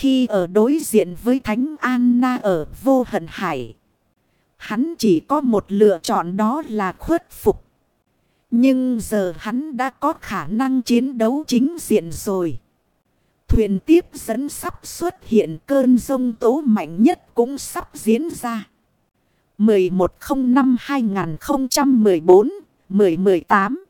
Khi ở đối diện với Thánh Anna ở vô hận hải. Hắn chỉ có một lựa chọn đó là khuất phục. Nhưng giờ hắn đã có khả năng chiến đấu chính diện rồi. Thuyền tiếp dẫn sắp xuất hiện cơn rông tố mạnh nhất cũng sắp diễn ra. 1105-2014-1018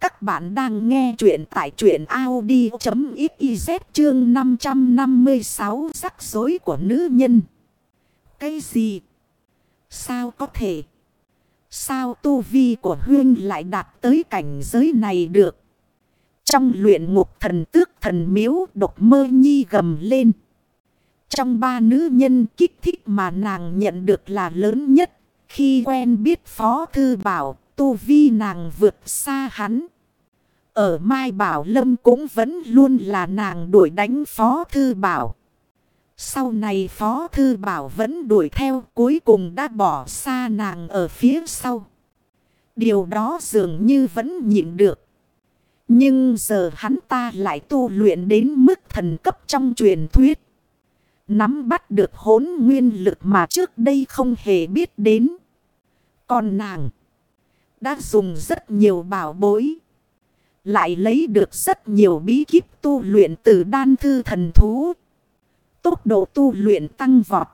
các bạn đang nghe chuyện tại truyện Audi.xyz chương 556 rắc rối của nữ nhân. Cái gì? Sao có thể? Sao tu vi của Huyên lại đạt tới cảnh giới này được? Trong luyện ngục thần tước thần miếu độc mơ nhi gầm lên. Trong ba nữ nhân kích thích mà nàng nhận được là lớn nhất. Khi quen biết Phó Thư Bảo, tu vi nàng vượt xa hắn. Ở Mai Bảo Lâm cũng vẫn luôn là nàng đuổi đánh Phó Thư Bảo. Sau này Phó Thư Bảo vẫn đuổi theo, cuối cùng đã bỏ xa nàng ở phía sau. Điều đó dường như vẫn nhịn được. Nhưng giờ hắn ta lại tu luyện đến mức thần cấp trong truyền thuyết. Nắm bắt được hốn nguyên lực mà trước đây không hề biết đến. Còn nàng đã dùng rất nhiều bảo bối. Lại lấy được rất nhiều bí kíp tu luyện từ đan thư thần thú. Tốc độ tu luyện tăng vọt.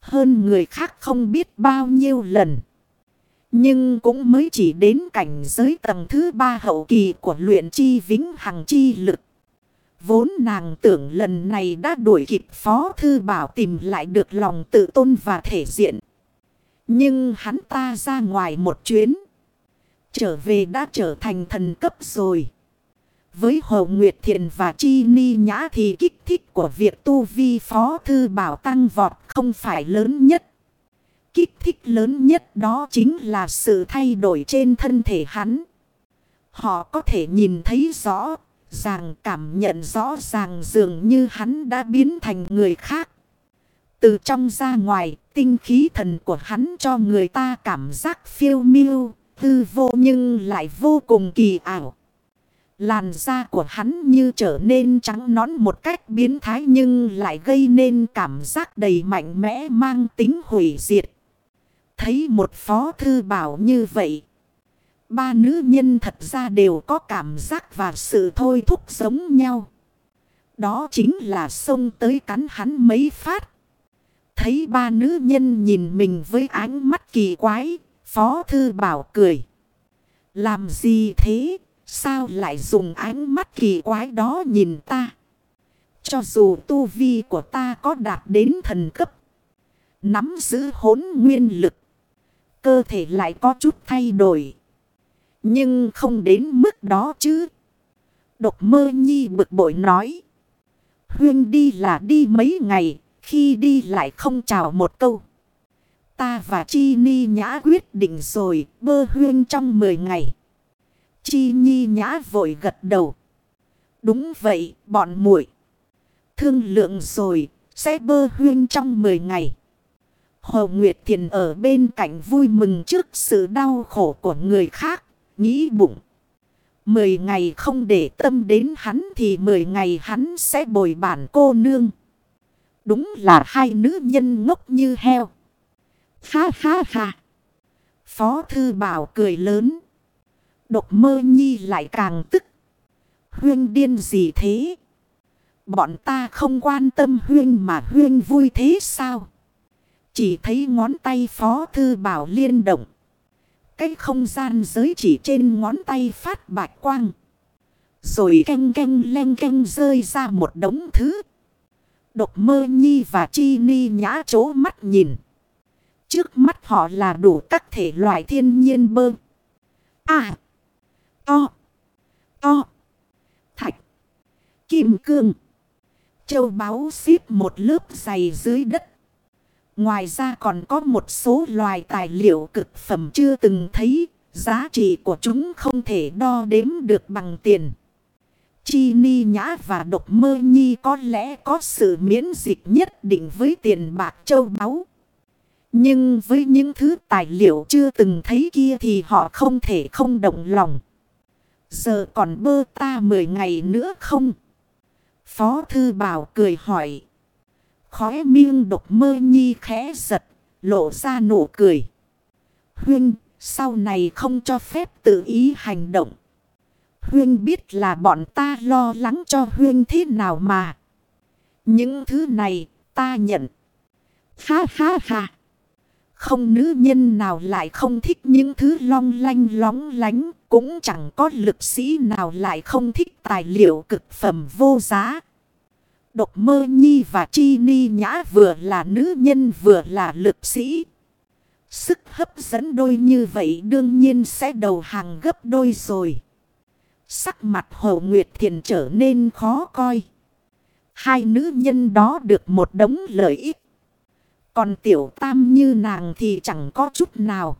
Hơn người khác không biết bao nhiêu lần. Nhưng cũng mới chỉ đến cảnh giới tầng thứ ba hậu kỳ của luyện chi vĩnh hằng chi lực. Vốn nàng tưởng lần này đã đuổi kịp Phó Thư Bảo tìm lại được lòng tự tôn và thể diện. Nhưng hắn ta ra ngoài một chuyến. Trở về đã trở thành thần cấp rồi. Với Hồ Nguyệt Thiện và Chi Ni Nhã thì kích thích của việc tu vi Phó Thư Bảo tăng vọt không phải lớn nhất. Kích thích lớn nhất đó chính là sự thay đổi trên thân thể hắn. Họ có thể nhìn thấy rõ, ràng cảm nhận rõ ràng dường như hắn đã biến thành người khác. Từ trong ra ngoài, tinh khí thần của hắn cho người ta cảm giác phiêu miêu, tư vô nhưng lại vô cùng kỳ ảo. Làn da của hắn như trở nên trắng nõn một cách biến thái nhưng lại gây nên cảm giác đầy mạnh mẽ mang tính hủy diệt. Thấy một phó thư bảo như vậy. Ba nữ nhân thật ra đều có cảm giác và sự thôi thúc giống nhau. Đó chính là xông tới cắn hắn mấy phát. Thấy ba nữ nhân nhìn mình với ánh mắt kỳ quái. Phó thư bảo cười. Làm gì thế? Sao lại dùng ánh mắt kỳ quái đó nhìn ta? Cho dù tu vi của ta có đạt đến thần cấp. Nắm giữ hốn nguyên lực cơ thể lại có chút thay đổi. Nhưng không đến mức đó chứ. Độc mơ nhi bực bội nói. Huyên đi là đi mấy ngày, khi đi lại không chào một câu. Ta và Chi Ni Nhã quyết định rồi, bơ huyên trong 10 ngày. Chi Ni Nhã vội gật đầu. Đúng vậy, bọn muội Thương lượng rồi, sẽ bơ huyên trong 10 ngày. Hồ Nguyệt Thiền ở bên cạnh vui mừng trước sự đau khổ của người khác, nghĩ bụng. Mười ngày không để tâm đến hắn thì mười ngày hắn sẽ bồi bản cô nương. Đúng là hai nữ nhân ngốc như heo. Ha ha ha. Phó Thư Bảo cười lớn. Độc mơ nhi lại càng tức. Huyên điên gì thế? Bọn ta không quan tâm Huyên mà Huyên vui thế sao? Chỉ thấy ngón tay phó thư bảo liên động. Cái không gian giới chỉ trên ngón tay phát bạch quang. Rồi canh canh len canh rơi ra một đống thứ. Độc mơ nhi và chi ni nhã chố mắt nhìn. Trước mắt họ là đủ các thể loại thiên nhiên bơ. À. To. To. Thạch. Kim cương. Châu báu xếp một lớp dày dưới đất. Ngoài ra còn có một số loài tài liệu cực phẩm chưa từng thấy, giá trị của chúng không thể đo đếm được bằng tiền. Chi ni nhã và độc mơ nhi có lẽ có sự miễn dịch nhất định với tiền bạc châu báu. Nhưng với những thứ tài liệu chưa từng thấy kia thì họ không thể không động lòng. Giờ còn bơ ta 10 ngày nữa không? Phó Thư Bảo cười hỏi. Khóe miêng độc mơ nhi khẽ giật, lộ ra nụ cười. Huynh, sau này không cho phép tự ý hành động. Huynh biết là bọn ta lo lắng cho Huynh thế nào mà. Những thứ này ta nhận. Ha ha ha. Không nữ nhân nào lại không thích những thứ long lanh lóng lánh. Cũng chẳng có lực sĩ nào lại không thích tài liệu cực phẩm vô giá. Độc mơ nhi và chi ni nhã vừa là nữ nhân vừa là lực sĩ. Sức hấp dẫn đôi như vậy đương nhiên sẽ đầu hàng gấp đôi rồi. Sắc mặt Hồ Nguyệt Thiền trở nên khó coi. Hai nữ nhân đó được một đống lợi ích. Còn tiểu tam như nàng thì chẳng có chút nào.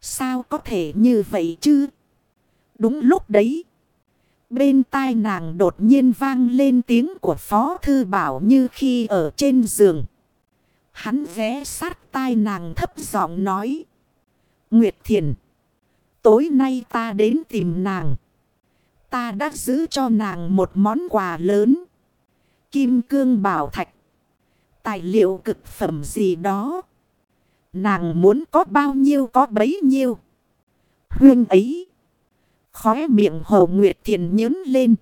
Sao có thể như vậy chứ? Đúng lúc đấy. Bên tai nàng đột nhiên vang lên tiếng của Phó Thư Bảo như khi ở trên giường. Hắn ghé sát tai nàng thấp giọng nói. Nguyệt Thiền. Tối nay ta đến tìm nàng. Ta đã giữ cho nàng một món quà lớn. Kim cương bảo thạch. Tài liệu cực phẩm gì đó. Nàng muốn có bao nhiêu có bấy nhiêu. Huyên ấy. Khóe miệng Hồ Nguyệt Thiền nhớn lên.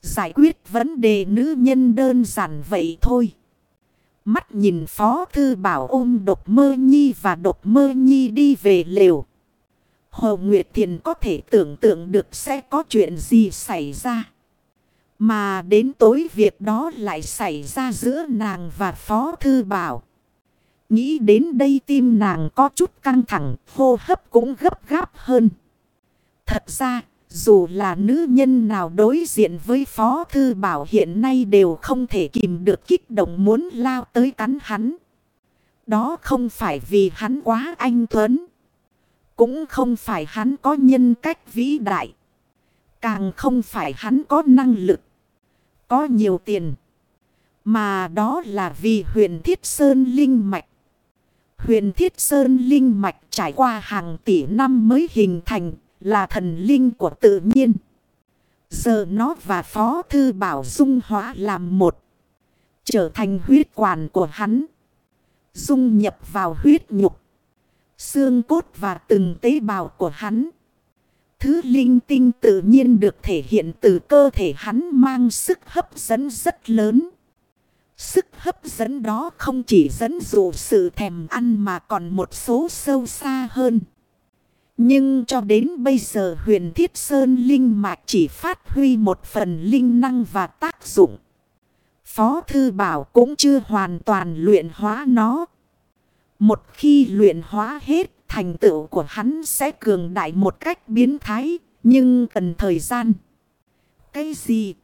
Giải quyết vấn đề nữ nhân đơn giản vậy thôi. Mắt nhìn Phó Thư Bảo ôm độc mơ nhi và độc mơ nhi đi về lều. Hồ Nguyệt Thiền có thể tưởng tượng được sẽ có chuyện gì xảy ra. Mà đến tối việc đó lại xảy ra giữa nàng và Phó Thư Bảo. Nghĩ đến đây tim nàng có chút căng thẳng, hô hấp cũng gấp gáp hơn. Thật ra, dù là nữ nhân nào đối diện với Phó Thư Bảo hiện nay đều không thể kìm được kích động muốn lao tới cắn hắn. Đó không phải vì hắn quá anh tuấn. Cũng không phải hắn có nhân cách vĩ đại. Càng không phải hắn có năng lực. Có nhiều tiền. Mà đó là vì huyền Thiết Sơn Linh Mạch. Huyền Thiết Sơn Linh Mạch trải qua hàng tỷ năm mới hình thành, là thần linh của tự nhiên. Giờ nó và Phó Thư Bảo dung hóa làm một. Trở thành huyết quản của hắn. Dung nhập vào huyết nhục. Xương cốt và từng tế bào của hắn. Thứ linh tinh tự nhiên được thể hiện từ cơ thể hắn mang sức hấp dẫn rất lớn. Sức hấp dẫn đó không chỉ dẫn dụ sự thèm ăn mà còn một số sâu xa hơn. Nhưng cho đến bây giờ huyền thiết sơn linh mạch chỉ phát huy một phần linh năng và tác dụng. Phó thư bảo cũng chưa hoàn toàn luyện hóa nó. Một khi luyện hóa hết thành tựu của hắn sẽ cường đại một cách biến thái. Nhưng cần thời gian. Cái gì?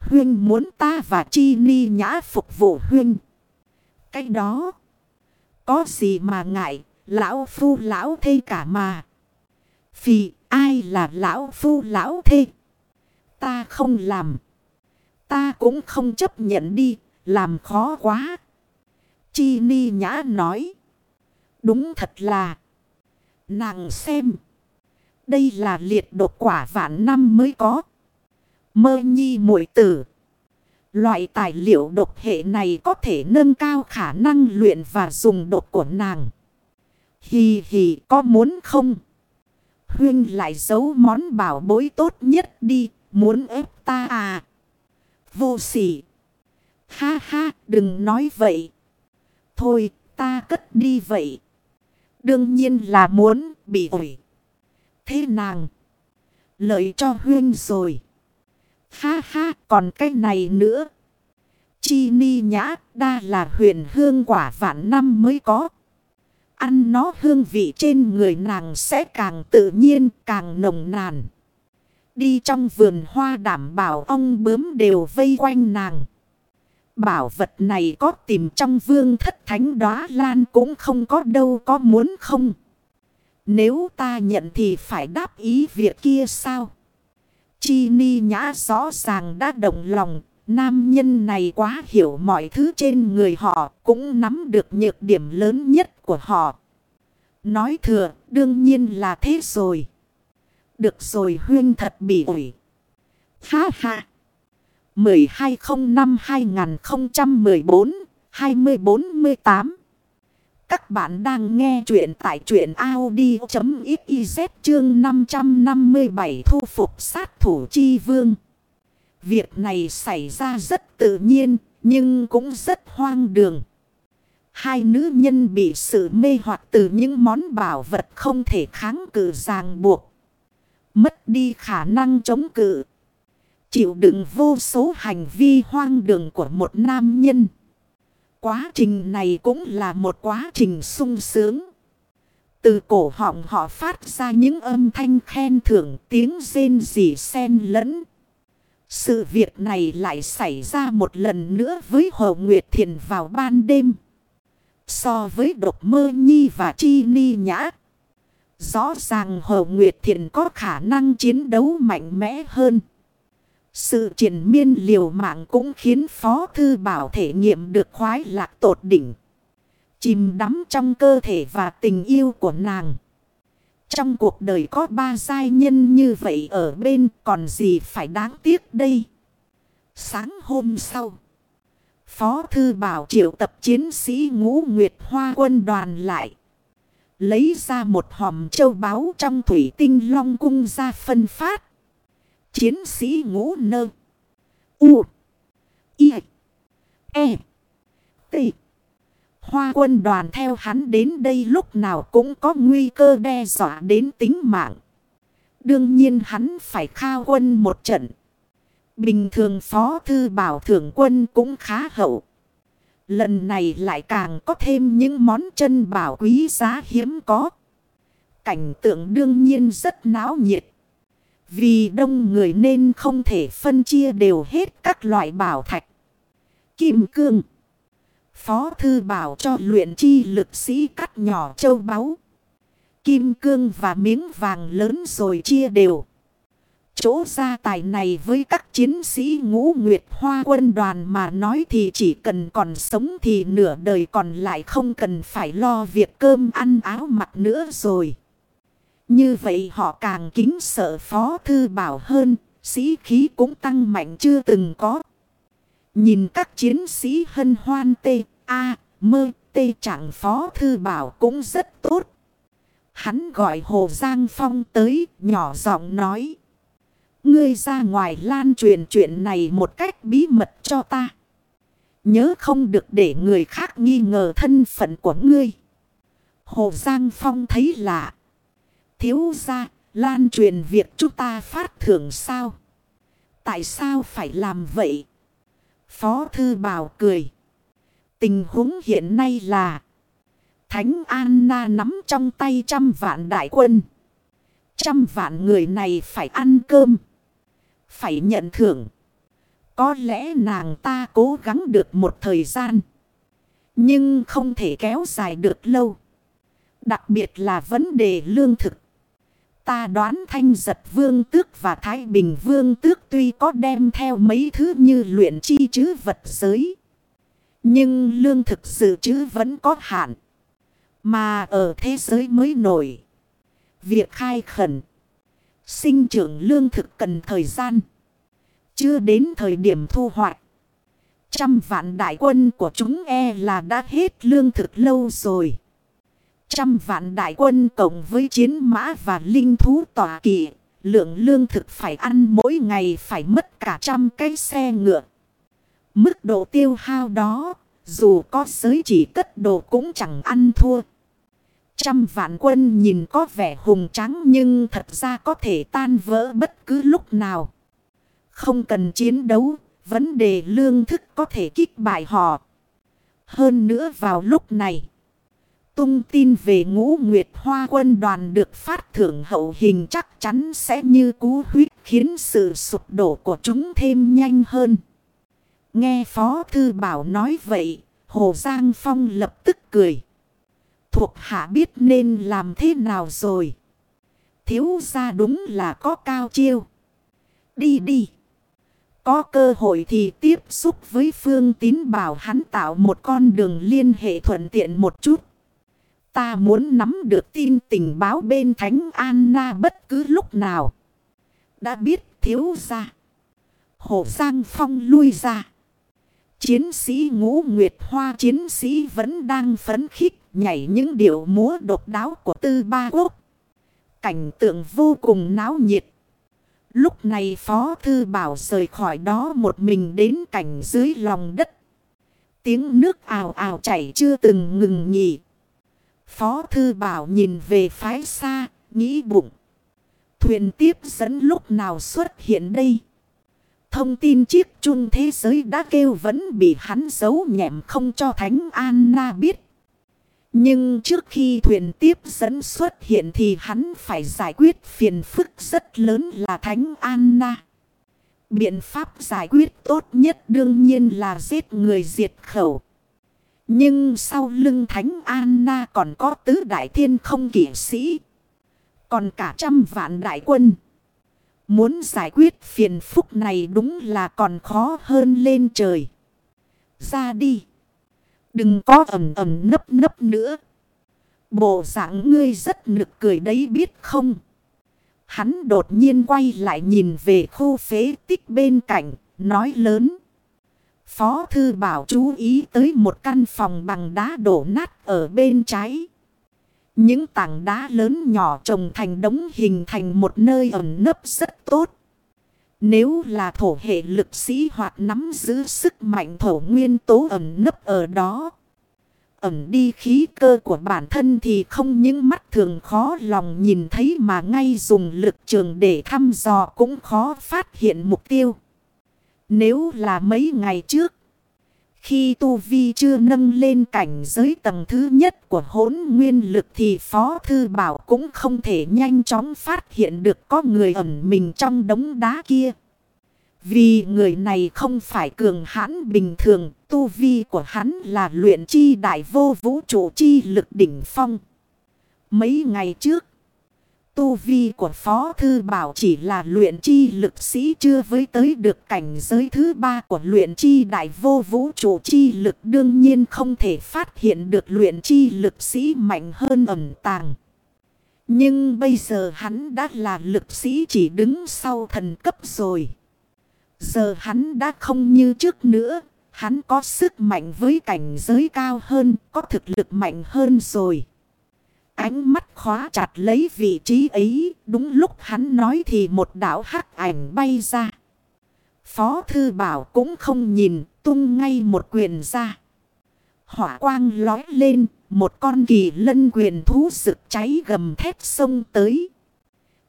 Huyên muốn ta và Chi Ni nhã phục vụ Huyên. Cái đó. Có gì mà ngại. Lão phu lão thê cả mà. Vì ai là lão phu lão thê? Ta không làm. Ta cũng không chấp nhận đi. Làm khó quá. Chi ni nhã nói. Đúng thật là. Nàng xem. Đây là liệt đột quả vạn năm mới có. Mơ nhi muội tử. Loại tài liệu độc hệ này có thể nâng cao khả năng luyện và dùng độc của nàng. Hì hì, có muốn không? Huyên lại giấu món bảo bối tốt nhất đi. Muốn ép ta à? Vô sỉ. Ha ha, đừng nói vậy. Thôi, ta cất đi vậy. Đương nhiên là muốn bị ủi. Thế nàng. Lợi cho huyên rồi. Ha ha, còn cái này nữa. Chi ni nhã, đa là huyền hương quả vạn năm mới có. Ăn nó hương vị trên người nàng sẽ càng tự nhiên, càng nồng nàn. Đi trong vườn hoa đảm bảo ong bướm đều vây quanh nàng. Bảo vật này có tìm trong vương thất thánh đóa lan cũng không có đâu có muốn không. Nếu ta nhận thì phải đáp ý việc kia sao? Chi ni nhã rõ ràng đã động lòng. Nam nhân này quá hiểu mọi thứ trên người họ. Cũng nắm được nhược điểm lớn nhất của họ. Nói thừa, đương nhiên là thế rồi. Được rồi huyên thật bị ủi. Ha ha. 1205-2014-2048 Các bạn đang nghe chuyện tại truyện Audi.xyz chương 557 thu phục sát thủ chi vương. Việc này xảy ra rất tự nhiên, nhưng cũng rất hoang đường. Hai nữ nhân bị sự mê hoặc từ những món bảo vật không thể kháng cự ràng buộc. Mất đi khả năng chống cự. Chịu đựng vô số hành vi hoang đường của một nam nhân. Quá trình này cũng là một quá trình sung sướng. Từ cổ họng họ phát ra những âm thanh khen thưởng, tiếng rên rỉ xen lẫn. Sự việc này lại xảy ra một lần nữa với Hồ Nguyệt Thiền vào ban đêm. So với độc mơ nhi và chi ni nhã. Rõ ràng Hồ Nguyệt Thiền có khả năng chiến đấu mạnh mẽ hơn. Sự triển miên liều mạng cũng khiến Phó Thư Bảo thể nghiệm được khoái lạc tột đỉnh. Chìm đắm trong cơ thể và tình yêu của nàng. Trong cuộc đời có ba giai nhân như vậy ở bên, còn gì phải đáng tiếc đây. Sáng hôm sau. Phó Thư Bảo triệu tập chiến sĩ ngũ Nguyệt Hoa quân đoàn lại. Lấy ra một hòm châu báu trong thủy tinh long cung ra phân phát. Chiến sĩ ngũ nơ. U. I. E. T. Hoa quân đoàn theo hắn đến đây lúc nào cũng có nguy cơ đe dọa đến tính mạng. Đương nhiên hắn phải khao quân một trận. Bình thường phó thư bảo thưởng quân cũng khá hậu. Lần này lại càng có thêm những món chân bảo quý giá hiếm có. Cảnh tượng đương nhiên rất náo nhiệt. Vì đông người nên không thể phân chia đều hết các loại bảo thạch. Kim cương. Phó thư bảo cho luyện chi lực sĩ cắt nhỏ châu báu. Kim cương và miếng vàng lớn rồi chia đều. Chỗ gia tài này với các chiến sĩ ngũ nguyệt hoa quân đoàn mà nói thì chỉ cần còn sống thì nửa đời còn lại không cần phải lo việc cơm ăn áo mặc nữa rồi. Như vậy họ càng kính sợ phó thư bảo hơn, sĩ khí cũng tăng mạnh chưa từng có. Nhìn các chiến sĩ hân hoan tê, a, mơ, tê chẳng phó thư bảo cũng rất tốt. Hắn gọi Hồ Giang Phong tới, nhỏ giọng nói. Ngươi ra ngoài lan truyền chuyện này một cách bí mật cho ta. Nhớ không được để người khác nghi ngờ thân phận của ngươi. Hồ Giang Phong thấy lạ. Thiếu ra, lan truyền việc chúng ta phát thưởng sao? Tại sao phải làm vậy? Phó Thư Bảo cười. Tình huống hiện nay là Thánh Anna nắm trong tay trăm vạn đại quân. Trăm vạn người này phải ăn cơm. Phải nhận thưởng. Có lẽ nàng ta cố gắng được một thời gian. Nhưng không thể kéo dài được lâu. Đặc biệt là vấn đề lương thực. Ta đoán thanh giật vương tước và thái bình vương tước tuy có đem theo mấy thứ như luyện chi chứ vật giới. Nhưng lương thực dự trữ vẫn có hạn. Mà ở thế giới mới nổi. Việc khai khẩn. Sinh trưởng lương thực cần thời gian. Chưa đến thời điểm thu hoạch. Trăm vạn đại quân của chúng e là đã hết lương thực lâu rồi. Trăm vạn đại quân cộng với chiến mã và linh thú tỏa kỵ. Lượng lương thực phải ăn mỗi ngày phải mất cả trăm cái xe ngựa. Mức độ tiêu hao đó, dù có giới chỉ cất đồ cũng chẳng ăn thua. Trăm vạn quân nhìn có vẻ hùng trắng nhưng thật ra có thể tan vỡ bất cứ lúc nào. Không cần chiến đấu, vấn đề lương thức có thể kích bại họ. Hơn nữa vào lúc này, tung tin về ngũ nguyệt hoa quân đoàn được phát thưởng hậu hình chắc chắn sẽ như cú huyết khiến sự sụp đổ của chúng thêm nhanh hơn. Nghe Phó Thư Bảo nói vậy, Hồ Giang Phong lập tức cười. Thuộc hạ biết nên làm thế nào rồi. Thiếu ra đúng là có cao chiêu. Đi đi. Có cơ hội thì tiếp xúc với Phương Tín bảo hắn tạo một con đường liên hệ thuận tiện một chút. Ta muốn nắm được tin tình báo bên Thánh Anna bất cứ lúc nào. Đã biết thiếu ra. Hồ Giang Phong lui ra. Chiến sĩ ngũ Nguyệt Hoa chiến sĩ vẫn đang phấn khích nhảy những điệu múa độc đáo của tư ba quốc. Cảnh tượng vô cùng náo nhiệt. Lúc này Phó Thư Bảo rời khỏi đó một mình đến cảnh dưới lòng đất. Tiếng nước ào ào chảy chưa từng ngừng nghỉ. Phó Thư Bảo nhìn về phái xa, nghĩ bụng. Thuyền tiếp dẫn lúc nào xuất hiện đây? Thông tin chiếc chung thế giới đã kêu vẫn bị hắn giấu nhẹm không cho Thánh Anna biết. Nhưng trước khi thuyền tiếp dẫn xuất hiện thì hắn phải giải quyết phiền phức rất lớn là Thánh Anna. Biện pháp giải quyết tốt nhất đương nhiên là giết người diệt khẩu. Nhưng sau lưng Thánh Anna còn có tứ đại thiên không kỷ sĩ. Còn cả trăm vạn đại quân. Muốn giải quyết phiền phúc này đúng là còn khó hơn lên trời. Ra đi. Đừng có ẩm ẩm nấp nấp nữa. Bộ dạng ngươi rất nực cười đấy biết không? Hắn đột nhiên quay lại nhìn về khu phế tích bên cạnh, nói lớn. Phó thư bảo chú ý tới một căn phòng bằng đá đổ nát ở bên trái. Những tảng đá lớn nhỏ trồng thành đống hình thành một nơi ẩn nấp rất tốt. Nếu là thổ hệ lực sĩ hoặc nắm giữ sức mạnh thổ nguyên tố ẩn nấp ở đó. Ẩn đi khí cơ của bản thân thì không những mắt thường khó lòng nhìn thấy mà ngay dùng lực trường để thăm dò cũng khó phát hiện mục tiêu. Nếu là mấy ngày trước, khi Tu Vi chưa nâng lên cảnh giới tầng thứ nhất của hỗn nguyên lực thì Phó Thư Bảo cũng không thể nhanh chóng phát hiện được có người ẩn mình trong đống đá kia. Vì người này không phải cường hãn bình thường, tu vi của hắn là luyện chi đại vô vũ trụ chi lực đỉnh phong. Mấy ngày trước, tu vi của Phó Thư Bảo chỉ là luyện chi lực sĩ chưa với tới được cảnh giới thứ ba của luyện chi đại vô vũ trụ chi lực đương nhiên không thể phát hiện được luyện chi lực sĩ mạnh hơn ẩn tàng. Nhưng bây giờ hắn đã là lực sĩ chỉ đứng sau thần cấp rồi. Giờ hắn đã không như trước nữa. Hắn có sức mạnh với cảnh giới cao hơn, có thực lực mạnh hơn rồi. Ánh mắt khóa chặt lấy vị trí ấy, đúng lúc hắn nói thì một đảo hắc ảnh bay ra. Phó thư bảo cũng không nhìn, tung ngay một quyền ra. Hỏa quang lói lên, một con kỳ lân quyền thú rực cháy gầm thép sông tới.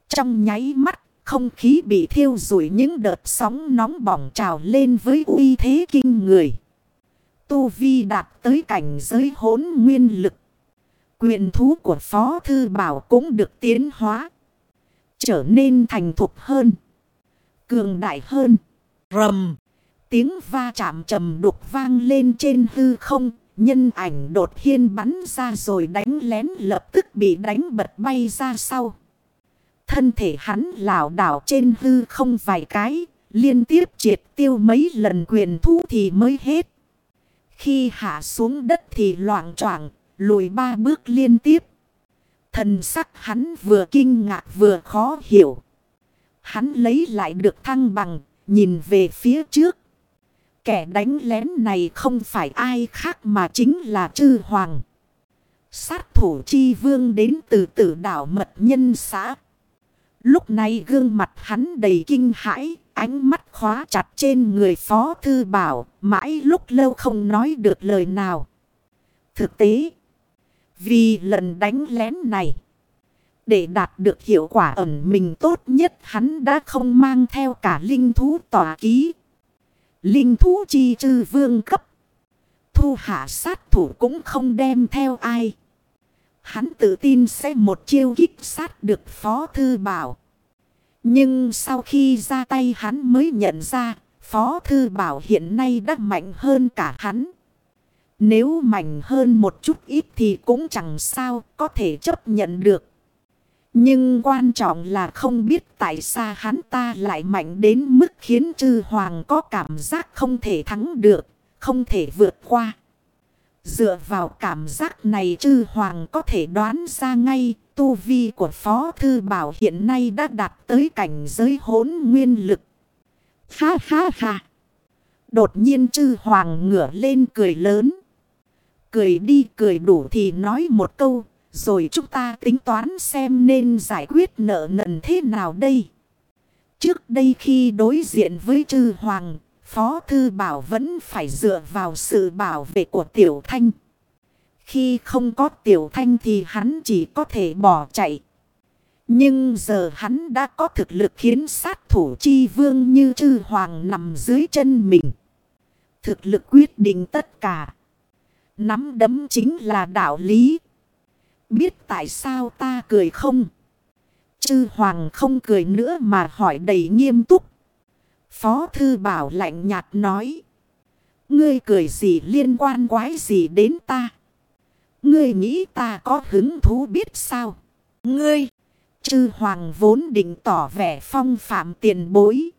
Trong nháy mắt, không khí bị thiêu rủi những đợt sóng nóng bỏng trào lên với uy thế kinh người. Tu Vi đạt tới cảnh giới hốn nguyên lực. Quyền thú của Phó Thư Bảo cũng được tiến hóa. Trở nên thành thục hơn. Cường đại hơn. Rầm. Tiếng va chạm trầm đục vang lên trên hư không. Nhân ảnh đột hiên bắn ra rồi đánh lén lập tức bị đánh bật bay ra sau. Thân thể hắn lảo đảo trên hư không vài cái, liên tiếp triệt tiêu mấy lần quyền thu thì mới hết. Khi hạ xuống đất thì loạn troảng, lùi ba bước liên tiếp. Thần sắc hắn vừa kinh ngạc vừa khó hiểu. Hắn lấy lại được thăng bằng, nhìn về phía trước. Kẻ đánh lén này không phải ai khác mà chính là chư hoàng. Sát thủ chi vương đến từ tử đảo mật nhân xã. Lúc này gương mặt hắn đầy kinh hãi, ánh mắt khóa chặt trên người phó thư bảo, mãi lúc lâu không nói được lời nào. Thực tế, vì lần đánh lén này, để đạt được hiệu quả ẩn mình tốt nhất hắn đã không mang theo cả linh thú tỏa ký. Linh thú chi trư vương cấp. Thu hạ sát thủ cũng không đem theo ai. Hắn tự tin sẽ một chiêu kích sát được Phó Thư Bảo. Nhưng sau khi ra tay hắn mới nhận ra Phó Thư Bảo hiện nay đã mạnh hơn cả hắn. Nếu mạnh hơn một chút ít thì cũng chẳng sao có thể chấp nhận được. Nhưng quan trọng là không biết tại sao hắn ta lại mạnh đến mức khiến chư hoàng có cảm giác không thể thắng được, không thể vượt qua. Dựa vào cảm giác này chư hoàng có thể đoán ra ngay tu vi của Phó Thư Bảo hiện nay đã đạt tới cảnh giới hốn nguyên lực. Ha ha ha. Đột nhiên chư hoàng ngửa lên cười lớn. Cười đi cười đủ thì nói một câu. Rồi chúng ta tính toán xem nên giải quyết nợ nần thế nào đây. Trước đây khi đối diện với chư hoàng, Phó Thư Bảo vẫn phải dựa vào sự bảo vệ của Tiểu Thanh. Khi không có Tiểu Thanh thì hắn chỉ có thể bỏ chạy. Nhưng giờ hắn đã có thực lực khiến sát thủ chi vương như chư hoàng nằm dưới chân mình. Thực lực quyết định tất cả. Nắm đấm chính là đạo lý. Biết tại sao ta cười không? Chư hoàng không cười nữa mà hỏi đầy nghiêm túc. Phó thư bảo lạnh nhạt nói. Ngươi cười gì liên quan quái gì đến ta? Ngươi nghĩ ta có hứng thú biết sao? Ngươi! Chư hoàng vốn định tỏ vẻ phong phạm tiền bối.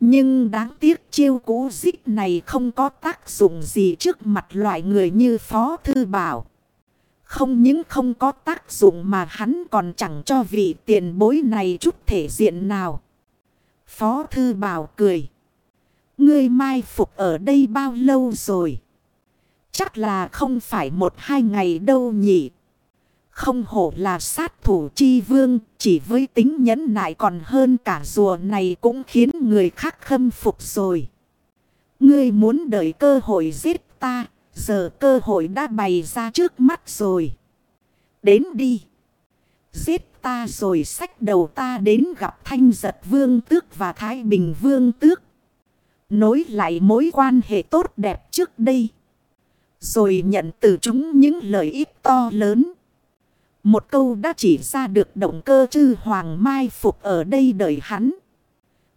Nhưng đáng tiếc chiêu cũ dích này không có tác dụng gì trước mặt loại người như Phó Thư Bảo. Không những không có tác dụng mà hắn còn chẳng cho vị tiền bối này chút thể diện nào. Phó Thư Bảo cười. Ngươi mai phục ở đây bao lâu rồi? Chắc là không phải một hai ngày đâu nhỉ. Không hổ là sát thủ chi vương, chỉ với tính nhẫn nại còn hơn cả rùa này cũng khiến người khác khâm phục rồi. Ngươi muốn đợi cơ hội giết ta, giờ cơ hội đã bày ra trước mắt rồi. Đến đi. Giết ta rồi sách đầu ta đến gặp thanh giật vương tước và thái bình vương tước. Nối lại mối quan hệ tốt đẹp trước đây. Rồi nhận từ chúng những lợi ích to lớn. Một câu đã chỉ ra được động cơ chư hoàng mai phục ở đây đợi hắn.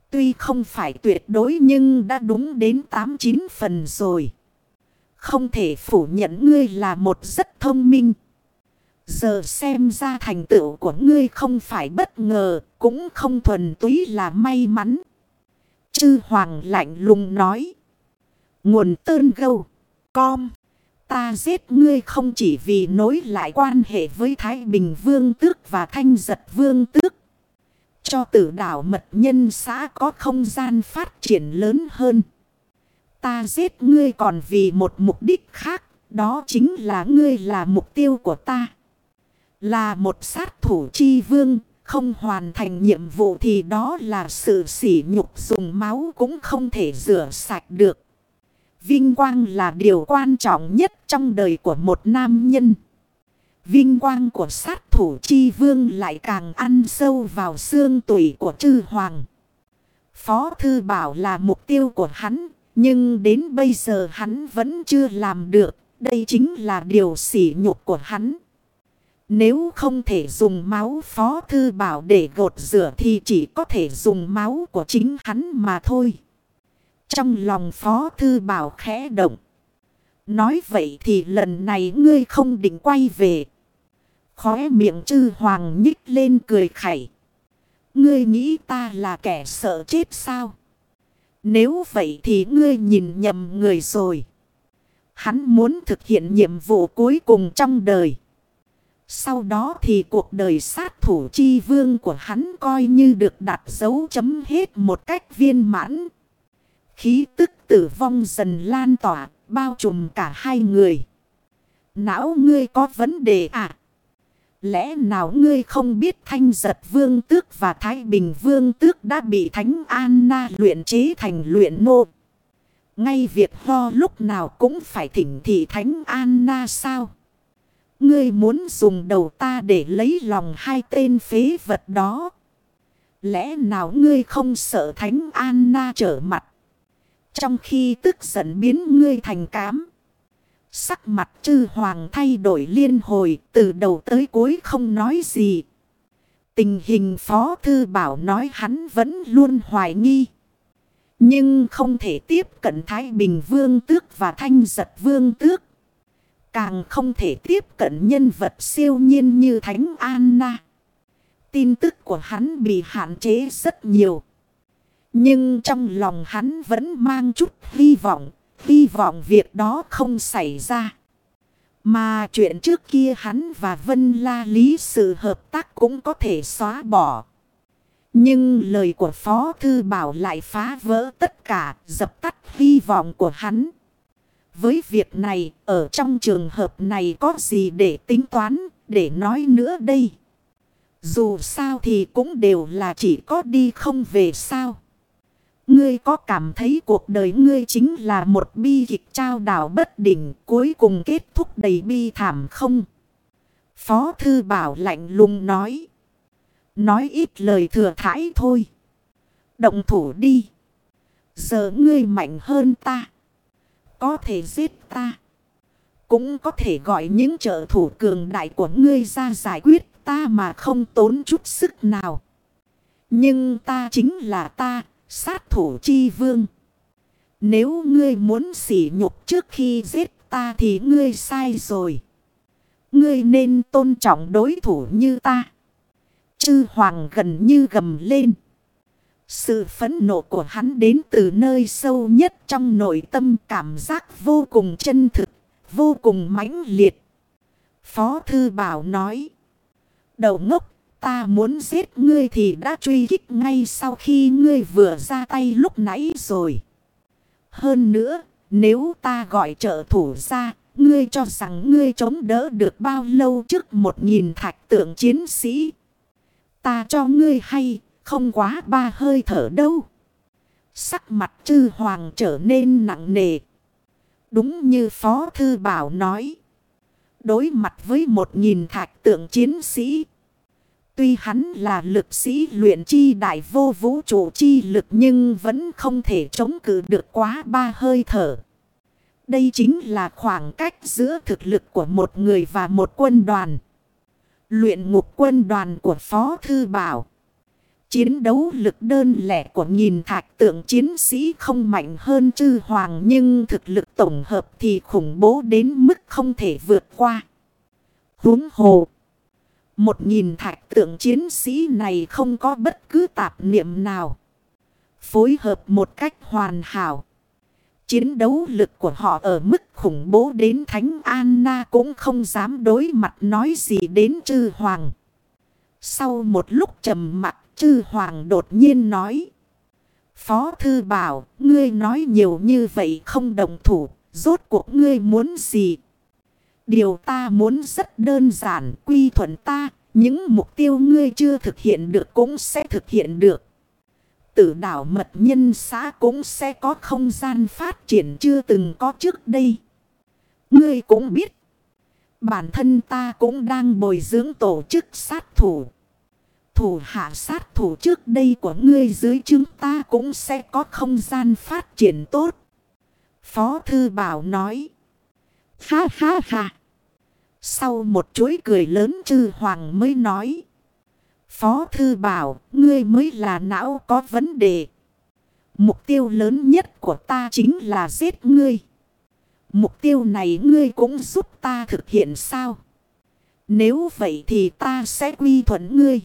Tuy không phải tuyệt đối nhưng đã đúng đến 8-9 phần rồi. Không thể phủ nhận ngươi là một rất thông minh. Giờ xem ra thành tựu của ngươi không phải bất ngờ, cũng không thuần túy là may mắn. Chư hoàng lạnh lùng nói. Nguồn tơn gâu, com. Ta giết ngươi không chỉ vì nối lại quan hệ với Thái Bình Vương Tước và Thanh Giật Vương Tước. Cho tử đảo mật nhân xã có không gian phát triển lớn hơn. Ta giết ngươi còn vì một mục đích khác. Đó chính là ngươi là mục tiêu của ta. Là một sát thủ chi vương. Không hoàn thành nhiệm vụ thì đó là sự sỉ nhục dùng máu cũng không thể rửa sạch được. Vinh quang là điều quan trọng nhất trong đời của một nam nhân. Vinh quang của sát thủ chi vương lại càng ăn sâu vào xương tủy của chư hoàng. Phó thư bảo là mục tiêu của hắn, nhưng đến bây giờ hắn vẫn chưa làm được. Đây chính là điều sỉ nhục của hắn. Nếu không thể dùng máu phó thư bảo để gột rửa thì chỉ có thể dùng máu của chính hắn mà thôi. Trong lòng phó thư bảo khẽ động. Nói vậy thì lần này ngươi không định quay về. Khóe miệng chư hoàng nhích lên cười khẩy. Ngươi nghĩ ta là kẻ sợ chết sao? Nếu vậy thì ngươi nhìn nhầm người rồi. Hắn muốn thực hiện nhiệm vụ cuối cùng trong đời. Sau đó thì cuộc đời sát thủ chi vương của hắn coi như được đặt dấu chấm hết một cách viên mãn. Khí tức tử vong dần lan tỏa, bao trùm cả hai người. Não ngươi có vấn đề à? Lẽ nào ngươi không biết thanh giật vương tước và thái bình vương tước đã bị thánh Anna luyện chế thành luyện nô? Ngay việc ho lúc nào cũng phải thỉnh thị thánh Anna sao? Ngươi muốn dùng đầu ta để lấy lòng hai tên phế vật đó. Lẽ nào ngươi không sợ thánh Anna trở mặt? Trong khi tức giận biến ngươi thành cám. Sắc mặt chư hoàng thay đổi liên hồi, từ đầu tới cuối không nói gì. Tình hình phó thư bảo nói hắn vẫn luôn hoài nghi. Nhưng không thể tiếp cận Thái Bình Vương Tước và Thanh Giật Vương Tước. Càng không thể tiếp cận nhân vật siêu nhiên như Thánh Anna. Tin tức của hắn bị hạn chế rất nhiều. Nhưng trong lòng hắn vẫn mang chút hy vọng, hy vọng việc đó không xảy ra. Mà chuyện trước kia hắn và Vân La Lý sự hợp tác cũng có thể xóa bỏ. Nhưng lời của Phó Thư Bảo lại phá vỡ tất cả, dập tắt hy vọng của hắn. Với việc này, ở trong trường hợp này có gì để tính toán, để nói nữa đây? Dù sao thì cũng đều là chỉ có đi không về sao. Ngươi có cảm thấy cuộc đời ngươi chính là một bi kịch trao đảo bất định cuối cùng kết thúc đầy bi thảm không? Phó Thư Bảo lạnh lùng nói. Nói ít lời thừa thải thôi. Động thủ đi. Giờ ngươi mạnh hơn ta. Có thể giết ta. Cũng có thể gọi những trợ thủ cường đại của ngươi ra giải quyết ta mà không tốn chút sức nào. Nhưng ta chính là ta, sát thủ chi vương. Nếu ngươi muốn sỉ nhục trước khi giết ta thì ngươi sai rồi. Ngươi nên tôn trọng đối thủ như ta. Chư hoàng gần như gầm lên. Sự phẫn nộ của hắn đến từ nơi sâu nhất trong nội tâm cảm giác vô cùng chân thực, vô cùng mãnh liệt. Phó Thư Bảo nói. Đầu ngốc, ta muốn giết ngươi thì đã truy kích ngay sau khi ngươi vừa ra tay lúc nãy rồi. Hơn nữa, nếu ta gọi trợ thủ ra, ngươi cho rằng ngươi chống đỡ được bao lâu trước một nghìn thạch tượng chiến sĩ. Ta cho ngươi hay, không quá ba hơi thở đâu. Sắc mặt chư hoàng trở nên nặng nề. Đúng như Phó Thư Bảo nói. Đối mặt với một nghìn thạch tượng chiến sĩ. Tuy hắn là lực sĩ luyện chi đại vô vũ trụ chi lực nhưng vẫn không thể chống cự được quá ba hơi thở. Đây chính là khoảng cách giữa thực lực của một người và một quân đoàn. Luyện ngục quân đoàn của Phó Thư Bảo. Chiến đấu lực đơn lẻ của nghìn thạch tượng chiến sĩ không mạnh hơn chư hoàng nhưng thực lực tổng hợp thì khủng bố đến mức không thể vượt qua. Huống hồ. Một nghìn thạch tượng chiến sĩ này không có bất cứ tạp niệm nào. Phối hợp một cách hoàn hảo. Chiến đấu lực của họ ở mức khủng bố đến Thánh Anna cũng không dám đối mặt nói gì đến chư hoàng. Sau một lúc trầm mặt chư hoàng đột nhiên nói. Phó thư bảo, ngươi nói nhiều như vậy không đồng thủ, rốt cuộc ngươi muốn gì? Điều ta muốn rất đơn giản, quy thuận ta, những mục tiêu ngươi chưa thực hiện được cũng sẽ thực hiện được. Tử đảo mật nhân xã cũng sẽ có không gian phát triển chưa từng có trước đây. Ngươi cũng biết. Bản thân ta cũng đang bồi dưỡng tổ chức sát thủ. Thủ hạ sát thủ trước đây của ngươi dưới chúng ta cũng sẽ có không gian phát triển tốt. Phó Thư Bảo nói. Ha ha ha. Sau một chuỗi cười lớn chư hoàng mới nói. Phó Thư Bảo, ngươi mới là não có vấn đề. Mục tiêu lớn nhất của ta chính là giết ngươi. Mục tiêu này ngươi cũng giúp ta thực hiện sao? Nếu vậy thì ta sẽ quy thuận ngươi.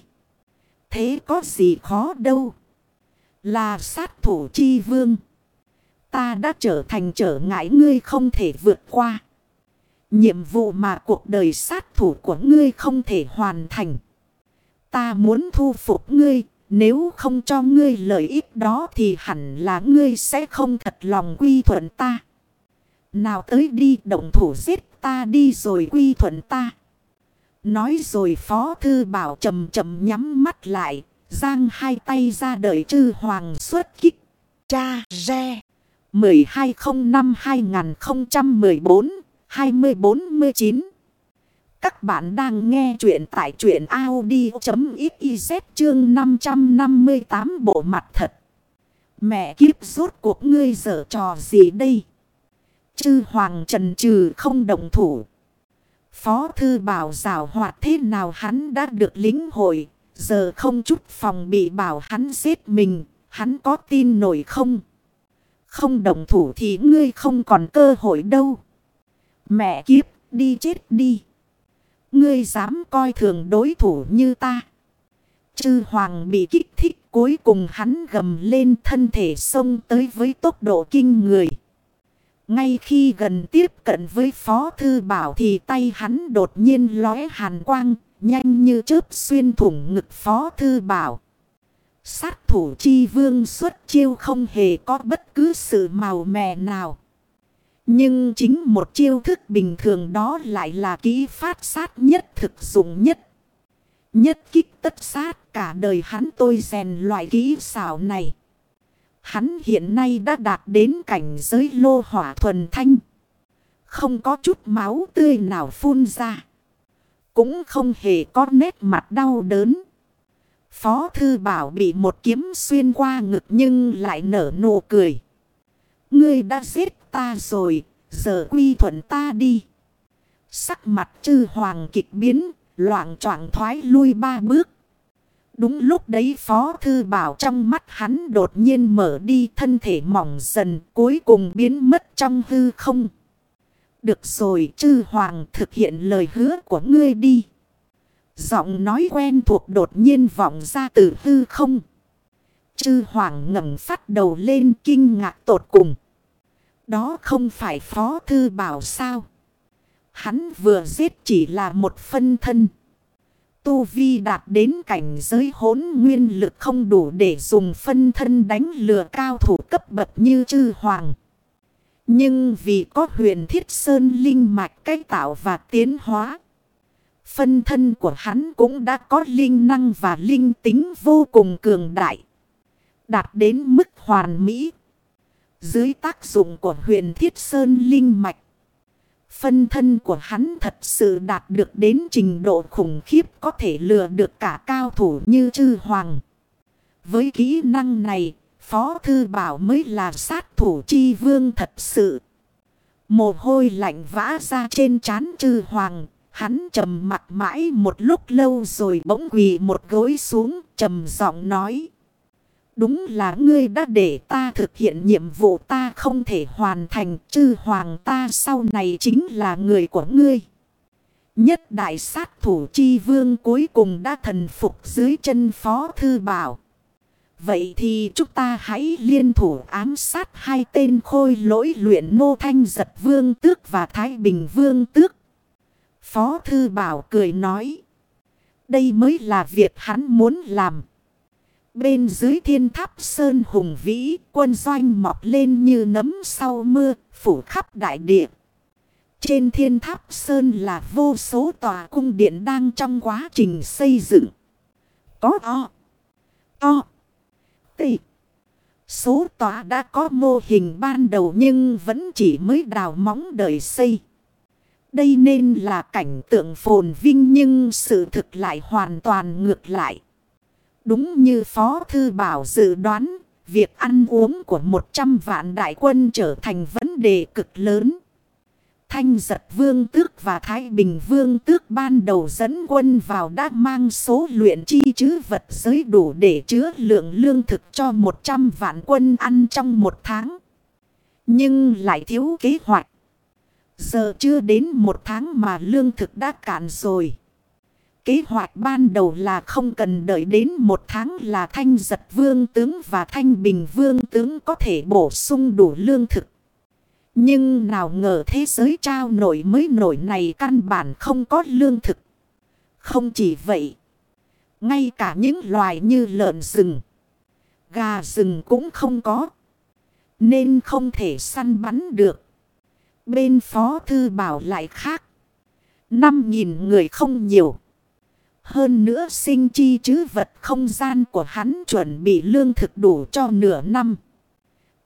Thế có gì khó đâu. Là sát thủ chi vương. Ta đã trở thành trở ngại ngươi không thể vượt qua. Nhiệm vụ mà cuộc đời sát thủ của ngươi không thể hoàn thành. Ta muốn thu phục ngươi. Nếu không cho ngươi lợi ích đó thì hẳn là ngươi sẽ không thật lòng quy thuận ta. Nào tới đi, động thủ giết ta đi rồi quy thuận ta. Nói rồi Phó Thư Bảo chầm chầm nhắm mắt lại. Giang hai tay ra đợi chư hoàng xuất kích. Cha Re 2049. Các bạn đang nghe chuyện tại chuyện Audi.xyz chương 558 bộ mặt thật. Mẹ kiếp rốt cuộc ngươi dở trò gì đây? Chư hoàng trần trừ không đồng thủ. Phó thư bảo rào hoạt thế nào hắn đã được lính hội. Giờ không chút phòng bị bảo hắn giết mình. Hắn có tin nổi không? Không đồng thủ thì ngươi không còn cơ hội đâu. Mẹ kiếp đi chết đi. Ngươi dám coi thường đối thủ như ta. Chư hoàng bị kích thích cuối cùng hắn gầm lên thân thể sông tới với tốc độ kinh người. Ngay khi gần tiếp cận với Phó Thư Bảo thì tay hắn đột nhiên lóe hàn quang, nhanh như chớp xuyên thủng ngực Phó Thư Bảo. Sát thủ chi vương xuất chiêu không hề có bất cứ sự màu mè nào. Nhưng chính một chiêu thức bình thường đó lại là kỹ phát sát nhất thực dụng nhất. Nhất kích tất sát, cả đời hắn tôi rèn loại kỹ xảo này. Hắn hiện nay đã đạt đến cảnh giới lô hỏa thuần thanh. Không có chút máu tươi nào phun ra. Cũng không hề có nét mặt đau đớn. Phó thư bảo bị một kiếm xuyên qua ngực nhưng lại nở nụ cười. Ngươi đã giết ta rồi, giờ quy thuận ta đi. Sắc mặt chư hoàng kịch biến, loạn trọng thoái lui ba bước. Đúng lúc đấy Phó Thư Bảo trong mắt hắn đột nhiên mở đi thân thể mỏng dần cuối cùng biến mất trong hư không. Được rồi chư hoàng thực hiện lời hứa của ngươi đi. Giọng nói quen thuộc đột nhiên vọng ra từ hư không. Chư hoàng ngẩng phát đầu lên kinh ngạc tột cùng. Đó không phải Phó Thư Bảo sao? Hắn vừa giết chỉ là một phân thân. Tu Vi đạt đến cảnh giới hốn nguyên lực không đủ để dùng phân thân đánh lừa cao thủ cấp bậc như chư hoàng. Nhưng vì có huyền thiết sơn linh mạch cách tạo và tiến hóa. Phân thân của hắn cũng đã có linh năng và linh tính vô cùng cường đại. Đạt đến mức hoàn mỹ. Dưới tác dụng của huyền thiết sơn linh mạch. Phân thân của hắn thật sự đạt được đến trình độ khủng khiếp có thể lừa được cả cao thủ như chư hoàng. Với kỹ năng này, Phó Thư Bảo mới là sát thủ chi vương thật sự. Mồ hôi lạnh vã ra trên trán chư hoàng, hắn trầm mặt mãi một lúc lâu rồi bỗng quỳ một gối xuống, trầm giọng nói. Đúng là ngươi đã để ta thực hiện nhiệm vụ ta không thể hoàn thành, chư hoàng ta sau này chính là người của ngươi. Nhất đại sát thủ chi vương cuối cùng đã thần phục dưới chân phó thư bảo. Vậy thì chúng ta hãy liên thủ ám sát hai tên khôi lỗi luyện nô thanh giật vương tước và thái bình vương tước. Phó thư bảo cười nói. Đây mới là việc hắn muốn làm. Bên dưới thiên tháp sơn hùng vĩ, quân doanh mọc lên như nấm sau mưa, phủ khắp đại địa. Trên thiên tháp sơn là vô số tòa cung điện đang trong quá trình xây dựng. Có o, o, tỷ. Số tòa đã có mô hình ban đầu nhưng vẫn chỉ mới đào móng đợi xây. Đây nên là cảnh tượng phồn vinh nhưng sự thực lại hoàn toàn ngược lại. Đúng như Phó Thư Bảo dự đoán, việc ăn uống của 100 vạn đại quân trở thành vấn đề cực lớn. Thanh giật vương tước và Thái Bình vương tước ban đầu dẫn quân vào đã mang số luyện chi chứ vật giới đủ để chứa lượng lương thực cho 100 vạn quân ăn trong một tháng. Nhưng lại thiếu kế hoạch. Giờ chưa đến một tháng mà lương thực đã cạn rồi. Kế hoạch ban đầu là không cần đợi đến một tháng là thanh giật vương tướng và thanh bình vương tướng có thể bổ sung đủ lương thực. Nhưng nào ngờ thế giới trao nổi mới nổi này căn bản không có lương thực. Không chỉ vậy. Ngay cả những loài như lợn rừng. Gà rừng cũng không có. Nên không thể săn bắn được. Bên phó thư bảo lại khác. năm nghìn người không nhiều. Hơn nữa sinh chi chứ vật không gian của hắn chuẩn bị lương thực đủ cho nửa năm.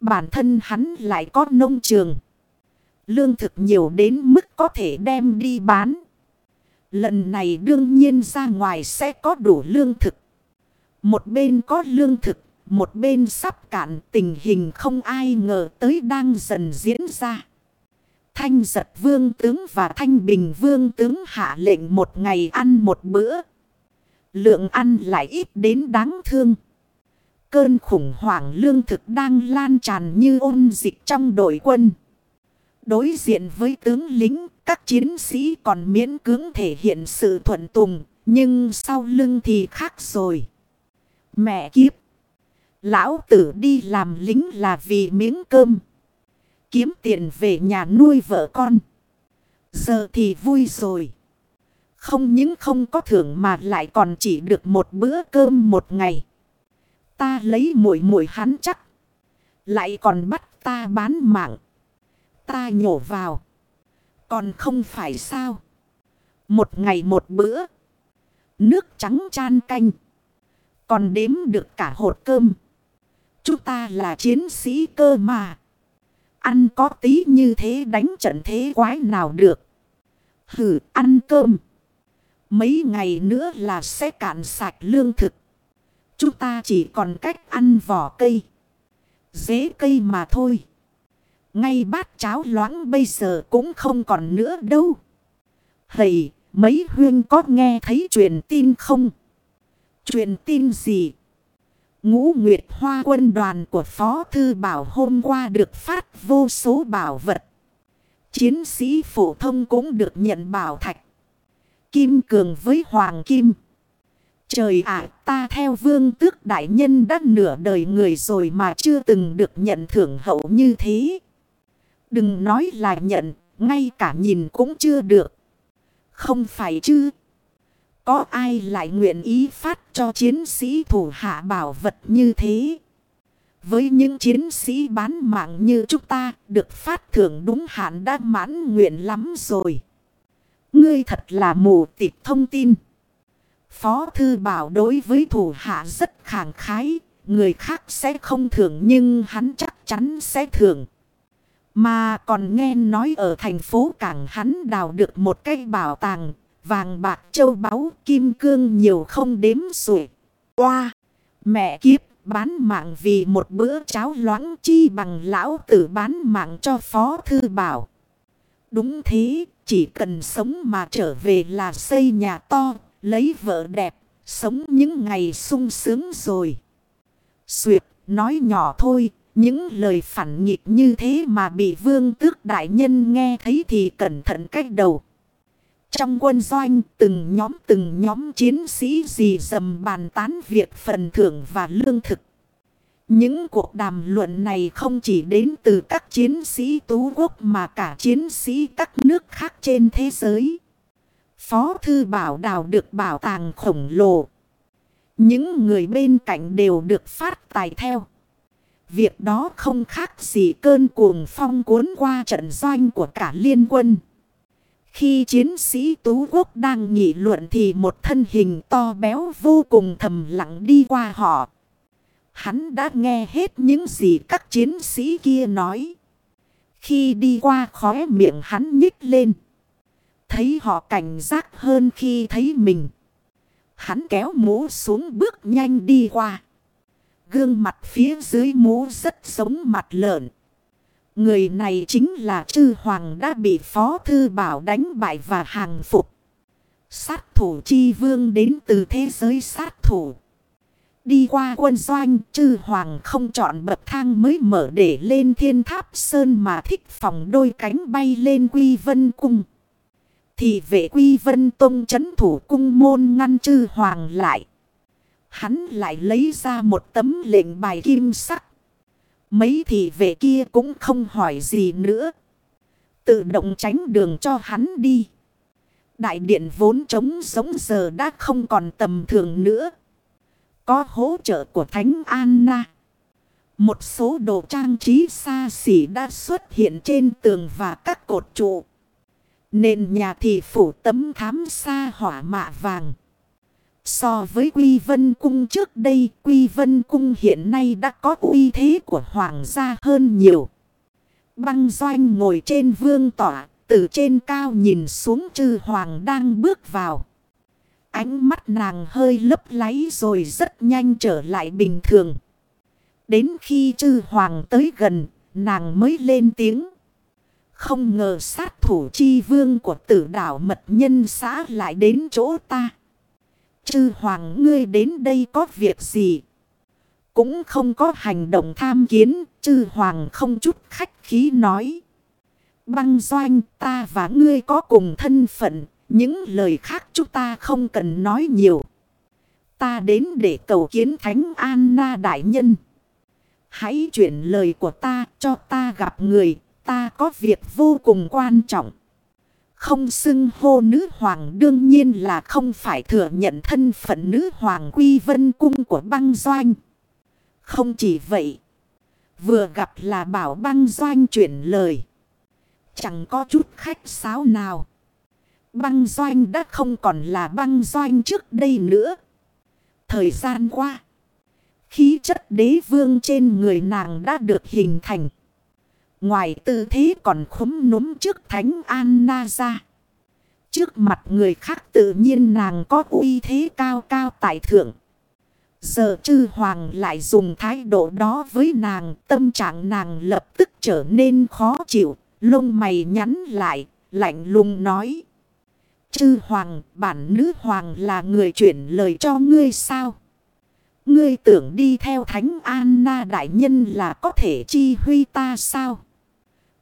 Bản thân hắn lại có nông trường. Lương thực nhiều đến mức có thể đem đi bán. Lần này đương nhiên ra ngoài sẽ có đủ lương thực. Một bên có lương thực, một bên sắp cạn tình hình không ai ngờ tới đang dần diễn ra. Thanh giật vương tướng và thanh bình vương tướng hạ lệnh một ngày ăn một bữa. Lượng ăn lại ít đến đáng thương. Cơn khủng hoảng lương thực đang lan tràn như ôn dịch trong đội quân. Đối diện với tướng lính, các chiến sĩ còn miễn cưỡng thể hiện sự thuận tùng, nhưng sau lưng thì khác rồi. Mẹ kiếp! Lão tử đi làm lính là vì miếng cơm. Kiếm tiền về nhà nuôi vợ con. Giờ thì vui rồi. Không những không có thưởng mà lại còn chỉ được một bữa cơm một ngày. ta lấy mũi mũi hắn chắc. Lại còn bắt ta bán mạng. Ta nhổ vào. Còn không phải sao. Một ngày một bữa. Nước trắng chan canh. Còn đếm được cả hột cơm. Chúng ta là chiến sĩ cơ mà. Ăn có tí như thế đánh trận thế quái nào được. Hử ăn cơm. Mấy ngày nữa là sẽ cạn sạch lương thực. Chúng ta chỉ còn cách ăn vỏ cây. Dế cây mà thôi. Ngay bát cháo loãng bây giờ cũng không còn nữa đâu. Hầy, mấy huyên có nghe thấy truyền tin không? Truyền tin gì? Ngũ Nguyệt Hoa quân đoàn của Phó Thư Bảo hôm qua được phát vô số bảo vật. Chiến sĩ phổ thông cũng được nhận bảo thạch. Kim cường với Hoàng Kim. Trời ạ ta theo vương tước đại nhân đã nửa đời người rồi mà chưa từng được nhận thưởng hậu như thế. Đừng nói là nhận, ngay cả nhìn cũng chưa được. Không phải chứ. Có ai lại nguyện ý phát cho chiến sĩ thủ hạ bảo vật như thế? Với những chiến sĩ bán mạng như chúng ta, được phát thưởng đúng hạn đã mãn nguyện lắm rồi. Ngươi thật là mù tịt thông tin. Phó thư bảo đối với thủ hạ rất khẳng khái, người khác sẽ không thưởng nhưng hắn chắc chắn sẽ thưởng. Mà còn nghe nói ở thành phố Cảng hắn đào được một cái bảo tàng, vàng bạc châu báu, kim cương nhiều không đếm xuể. Qua, mẹ kiếp bán mạng vì một bữa cháo loãng chi bằng lão tử bán mạng cho phó thư bảo. Đúng thế, chỉ cần sống mà trở về là xây nhà to, lấy vợ đẹp, sống những ngày sung sướng rồi. Xuyệt, nói nhỏ thôi, những lời phản nghịch như thế mà bị vương tước đại nhân nghe thấy thì cẩn thận cách đầu. Trong quân doanh, từng nhóm từng nhóm chiến sĩ gì dầm bàn tán việc phần thưởng và lương thực. Những cuộc đàm luận này không chỉ đến từ các chiến sĩ tú quốc mà cả chiến sĩ các nước khác trên thế giới. Phó Thư Bảo đào được bảo tàng khổng lồ. Những người bên cạnh đều được phát tài theo. Việc đó không khác gì cơn cuồng phong cuốn qua trận doanh của cả liên quân. Khi chiến sĩ Tú Quốc đang nghị luận thì một thân hình to béo vô cùng thầm lặng đi qua họ. Hắn đã nghe hết những gì các chiến sĩ kia nói. Khi đi qua khóe miệng hắn nhích lên. Thấy họ cảnh giác hơn khi thấy mình. Hắn kéo mũ xuống bước nhanh đi qua. Gương mặt phía dưới mũ rất giống mặt lợn. Người này chính là chư hoàng đã bị Phó Thư Bảo đánh bại và hàng phục. Sát thủ chi vương đến từ thế giới sát thủ. Đi qua quân doanh, chư hoàng không chọn bậc thang mới mở để lên thiên tháp sơn mà thích phòng đôi cánh bay lên quy vân cung. Thì vệ quy vân tông chấn thủ cung môn ngăn chư hoàng lại. Hắn lại lấy ra một tấm lệnh bài kim sắc. Mấy thị vệ kia cũng không hỏi gì nữa. Tự động tránh đường cho hắn đi. Đại điện vốn trống giống giờ đã không còn tầm thường nữa. Có hỗ trợ của Thánh Anna. Một số đồ trang trí xa xỉ đã xuất hiện trên tường và các cột trụ. Nền nhà thì phủ tấm thám xa hỏa mạ vàng. So với Quy Vân Cung trước đây, Quy Vân Cung hiện nay đã có uy thế của hoàng gia hơn nhiều. Băng doanh ngồi trên vương tỏa, từ trên cao nhìn xuống chư hoàng đang bước vào. Ánh mắt nàng hơi lấp láy rồi rất nhanh trở lại bình thường. Đến khi chư hoàng tới gần, nàng mới lên tiếng. Không ngờ sát thủ chi vương của tử đảo mật nhân xã lại đến chỗ ta. Chư hoàng ngươi đến đây có việc gì? Cũng không có hành động tham kiến, chư hoàng không chút khách khí nói. Băng doanh ta và ngươi có cùng thân phận, những lời khác chúng ta không cần nói nhiều. Ta đến để cầu kiến Thánh Anna Đại Nhân. Hãy chuyển lời của ta cho ta gặp người, ta có việc vô cùng quan trọng. Không xưng hô nữ hoàng đương nhiên là không phải thừa nhận thân phận nữ hoàng quy vân cung của băng doanh. Không chỉ vậy. Vừa gặp là bảo băng doanh chuyển lời. Chẳng có chút khách sáo nào. Băng doanh đã không còn là băng doanh trước đây nữa. Thời gian qua. Khí chất đế vương trên người nàng đã được hình thành. Ngoài tư thế còn khúm núm trước thánh Anna ra. Trước mặt người khác tự nhiên nàng có uy thế cao cao tại thượng. Giờ chư hoàng lại dùng thái độ đó với nàng. Tâm trạng nàng lập tức trở nên khó chịu. Lông mày nhắn lại, lạnh lùng nói. Chư hoàng, bản nữ hoàng là người chuyển lời cho ngươi sao? Ngươi tưởng đi theo thánh Anna đại nhân là có thể chi huy ta sao?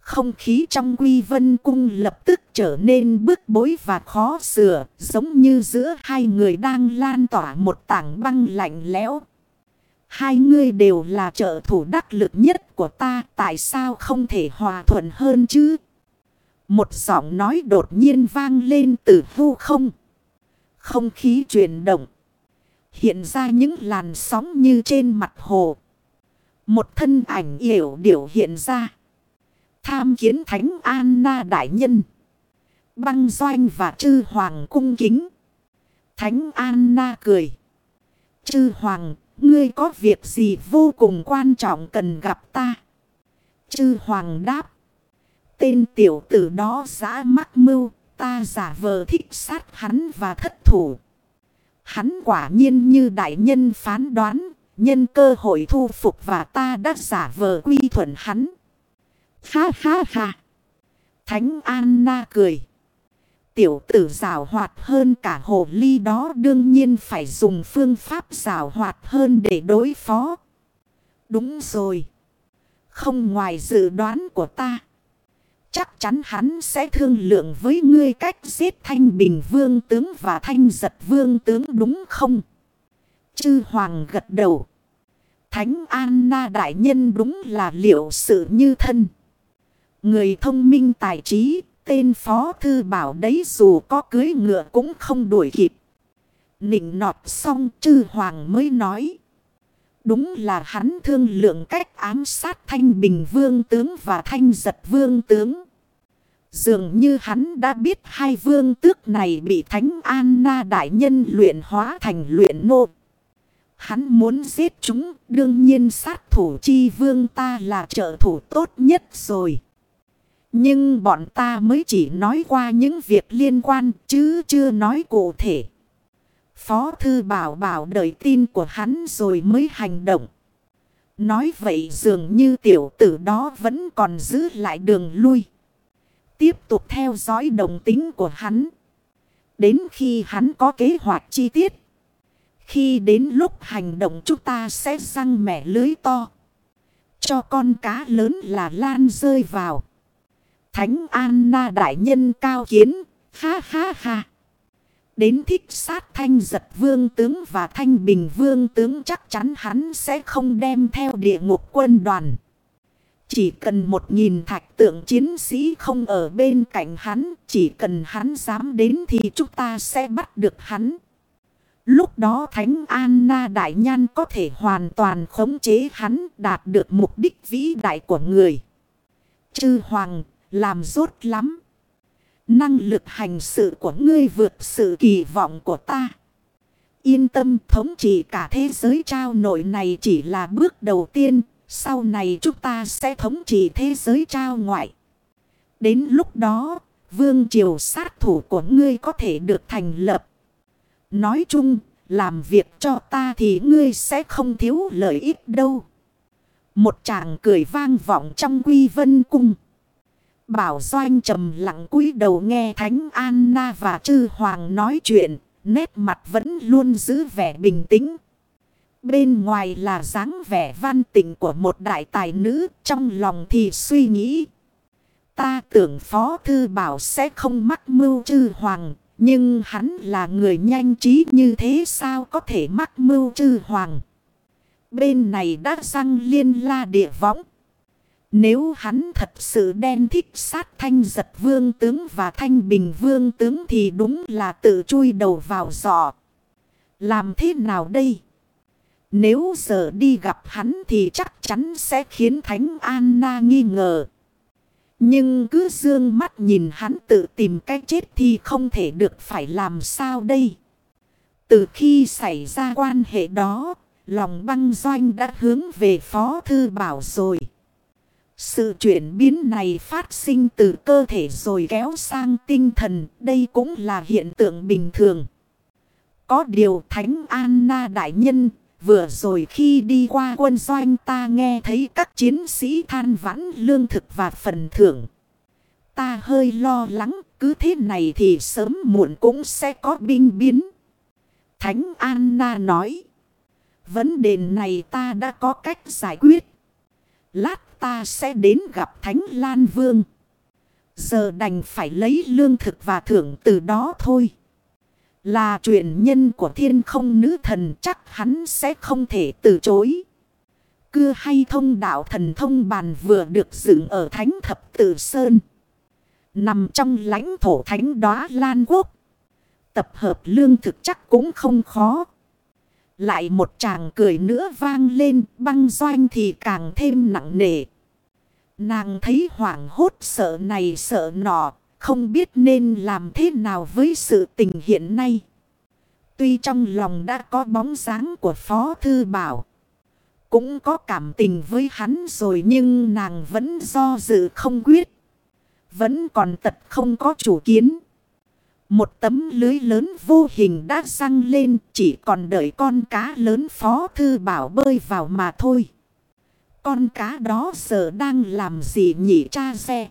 Không khí trong quy vân cung lập tức trở nên bức bối và khó sửa, giống như giữa hai người đang lan tỏa một tảng băng lạnh lẽo. Hai người đều là trợ thủ đắc lực nhất của ta, tại sao không thể hòa thuận hơn chứ? Một giọng nói đột nhiên vang lên từ vu không. Không khí chuyển động. Hiện ra những làn sóng như trên mặt hồ. Một thân ảnh yểu điểu hiện ra. Tham kiến thánh Anna đại nhân. Băng doanh và chư hoàng cung kính. Thánh Anna cười. Chư hoàng, ngươi có việc gì vô cùng quan trọng cần gặp ta? Chư hoàng đáp. Tên tiểu tử đó giã mắc mưu, ta giả vờ thích sát hắn và thất thủ. Hắn quả nhiên như đại nhân phán đoán, nhân cơ hội thu phục và ta đã giả vờ quy thuận hắn. Ha ha ha! Thánh Anna cười. Tiểu tử rào hoạt hơn cả hồ ly đó đương nhiên phải dùng phương pháp rào hoạt hơn để đối phó. Đúng rồi. Không ngoài dự đoán của ta. Chắc chắn hắn sẽ thương lượng với ngươi cách giết thanh bình vương tướng và thanh giật vương tướng đúng không? Chư hoàng gật đầu. Thánh Anna đại nhân đúng là liệu sự như thân. Người thông minh tài trí, tên phó thư bảo đấy dù có cưới ngựa cũng không đuổi kịp. Nịnh nọt xong chư hoàng mới nói. Đúng là hắn thương lượng cách ám sát thanh bình vương tướng và thanh giật vương tướng. Dường như hắn đã biết hai vương tước này bị thánh Anna đại nhân luyện hóa thành luyện nô. Hắn muốn giết chúng, đương nhiên sát thủ chi vương ta là trợ thủ tốt nhất rồi. Nhưng bọn ta mới chỉ nói qua những việc liên quan chứ chưa nói cụ thể. Phó thư bảo bảo đợi tin của hắn rồi mới hành động. Nói vậy dường như tiểu tử đó vẫn còn giữ lại đường lui. Tiếp tục theo dõi đồng tính của hắn. Đến khi hắn có kế hoạch chi tiết. Khi đến lúc hành động chúng ta sẽ răng mẻ lưới to. Cho con cá lớn là lan rơi vào. Thánh Anna đại nhân cao kiến. Ha ha ha. Đến thích sát thanh giật vương tướng và thanh bình vương tướng chắc chắn hắn sẽ không đem theo địa ngục quân đoàn. Chỉ cần một nghìn thạch tượng chiến sĩ không ở bên cạnh hắn, chỉ cần hắn dám đến thì chúng ta sẽ bắt được hắn. Lúc đó Thánh Anna Đại Nhan có thể hoàn toàn khống chế hắn đạt được mục đích vĩ đại của người. Chư Hoàng, làm rốt lắm. Năng lực hành sự của ngươi vượt sự kỳ vọng của ta. Yên tâm thống trị cả thế giới trao nội này chỉ là bước đầu tiên. Sau này chúng ta sẽ thống trị thế giới trao ngoại. Đến lúc đó, vương triều sát thủ của ngươi có thể được thành lập. Nói chung, làm việc cho ta thì ngươi sẽ không thiếu lợi ích đâu. Một chàng cười vang vọng trong quy vân cung. Bảo Doanh trầm lặng cúi đầu nghe Thánh Anna và Chư Hoàng nói chuyện, nét mặt vẫn luôn giữ vẻ bình tĩnh. Bên ngoài là dáng vẻ văn tình của một đại tài nữ, trong lòng thì suy nghĩ. Ta tưởng Phó Thư Bảo sẽ không mắc mưu Chư Hoàng, nhưng hắn là người nhanh trí như thế sao có thể mắc mưu Chư Hoàng. Bên này đã răng liên la địa võng. Nếu hắn thật sự đen thích sát thanh giật vương tướng và thanh bình vương tướng thì đúng là tự chui đầu vào giỏ. Làm thế nào đây? Nếu giờ đi gặp hắn thì chắc chắn sẽ khiến Thánh Anna nghi ngờ. Nhưng cứ dương mắt nhìn hắn tự tìm cách chết thì không thể được phải làm sao đây. Từ khi xảy ra quan hệ đó, lòng băng doanh đã hướng về Phó Thư Bảo rồi. Sự chuyển biến này phát sinh từ cơ thể rồi kéo sang tinh thần, đây cũng là hiện tượng bình thường. Có điều Thánh Anna Đại Nhân, vừa rồi khi đi qua quân doanh ta nghe thấy các chiến sĩ than vãn lương thực và phần thưởng. Ta hơi lo lắng, cứ thế này thì sớm muộn cũng sẽ có binh biến. Thánh Anna nói, vấn đề này ta đã có cách giải quyết. Lát ta sẽ đến gặp Thánh Lan Vương. Giờ đành phải lấy lương thực và thưởng từ đó thôi. Là chuyện nhân của thiên không nữ thần chắc hắn sẽ không thể từ chối. Cưa hay thông đạo thần thông bàn vừa được dựng ở Thánh Thập Tử Sơn. Nằm trong lãnh thổ Thánh Đóa Lan Quốc. Tập hợp lương thực chắc cũng không khó. Lại một chàng cười nữa vang lên, băng doanh thì càng thêm nặng nề. Nàng thấy hoảng hốt sợ này sợ nọ, không biết nên làm thế nào với sự tình hiện nay. Tuy trong lòng đã có bóng dáng của Phó Thư Bảo. Cũng có cảm tình với hắn rồi nhưng nàng vẫn do dự không quyết. Vẫn còn tật không có chủ kiến. Một tấm lưới lớn vô hình đã răng lên, chỉ còn đợi con cá lớn Phó Thư Bảo bơi vào mà thôi. Con cá đó giờ đang làm gì nhỉ cha xe?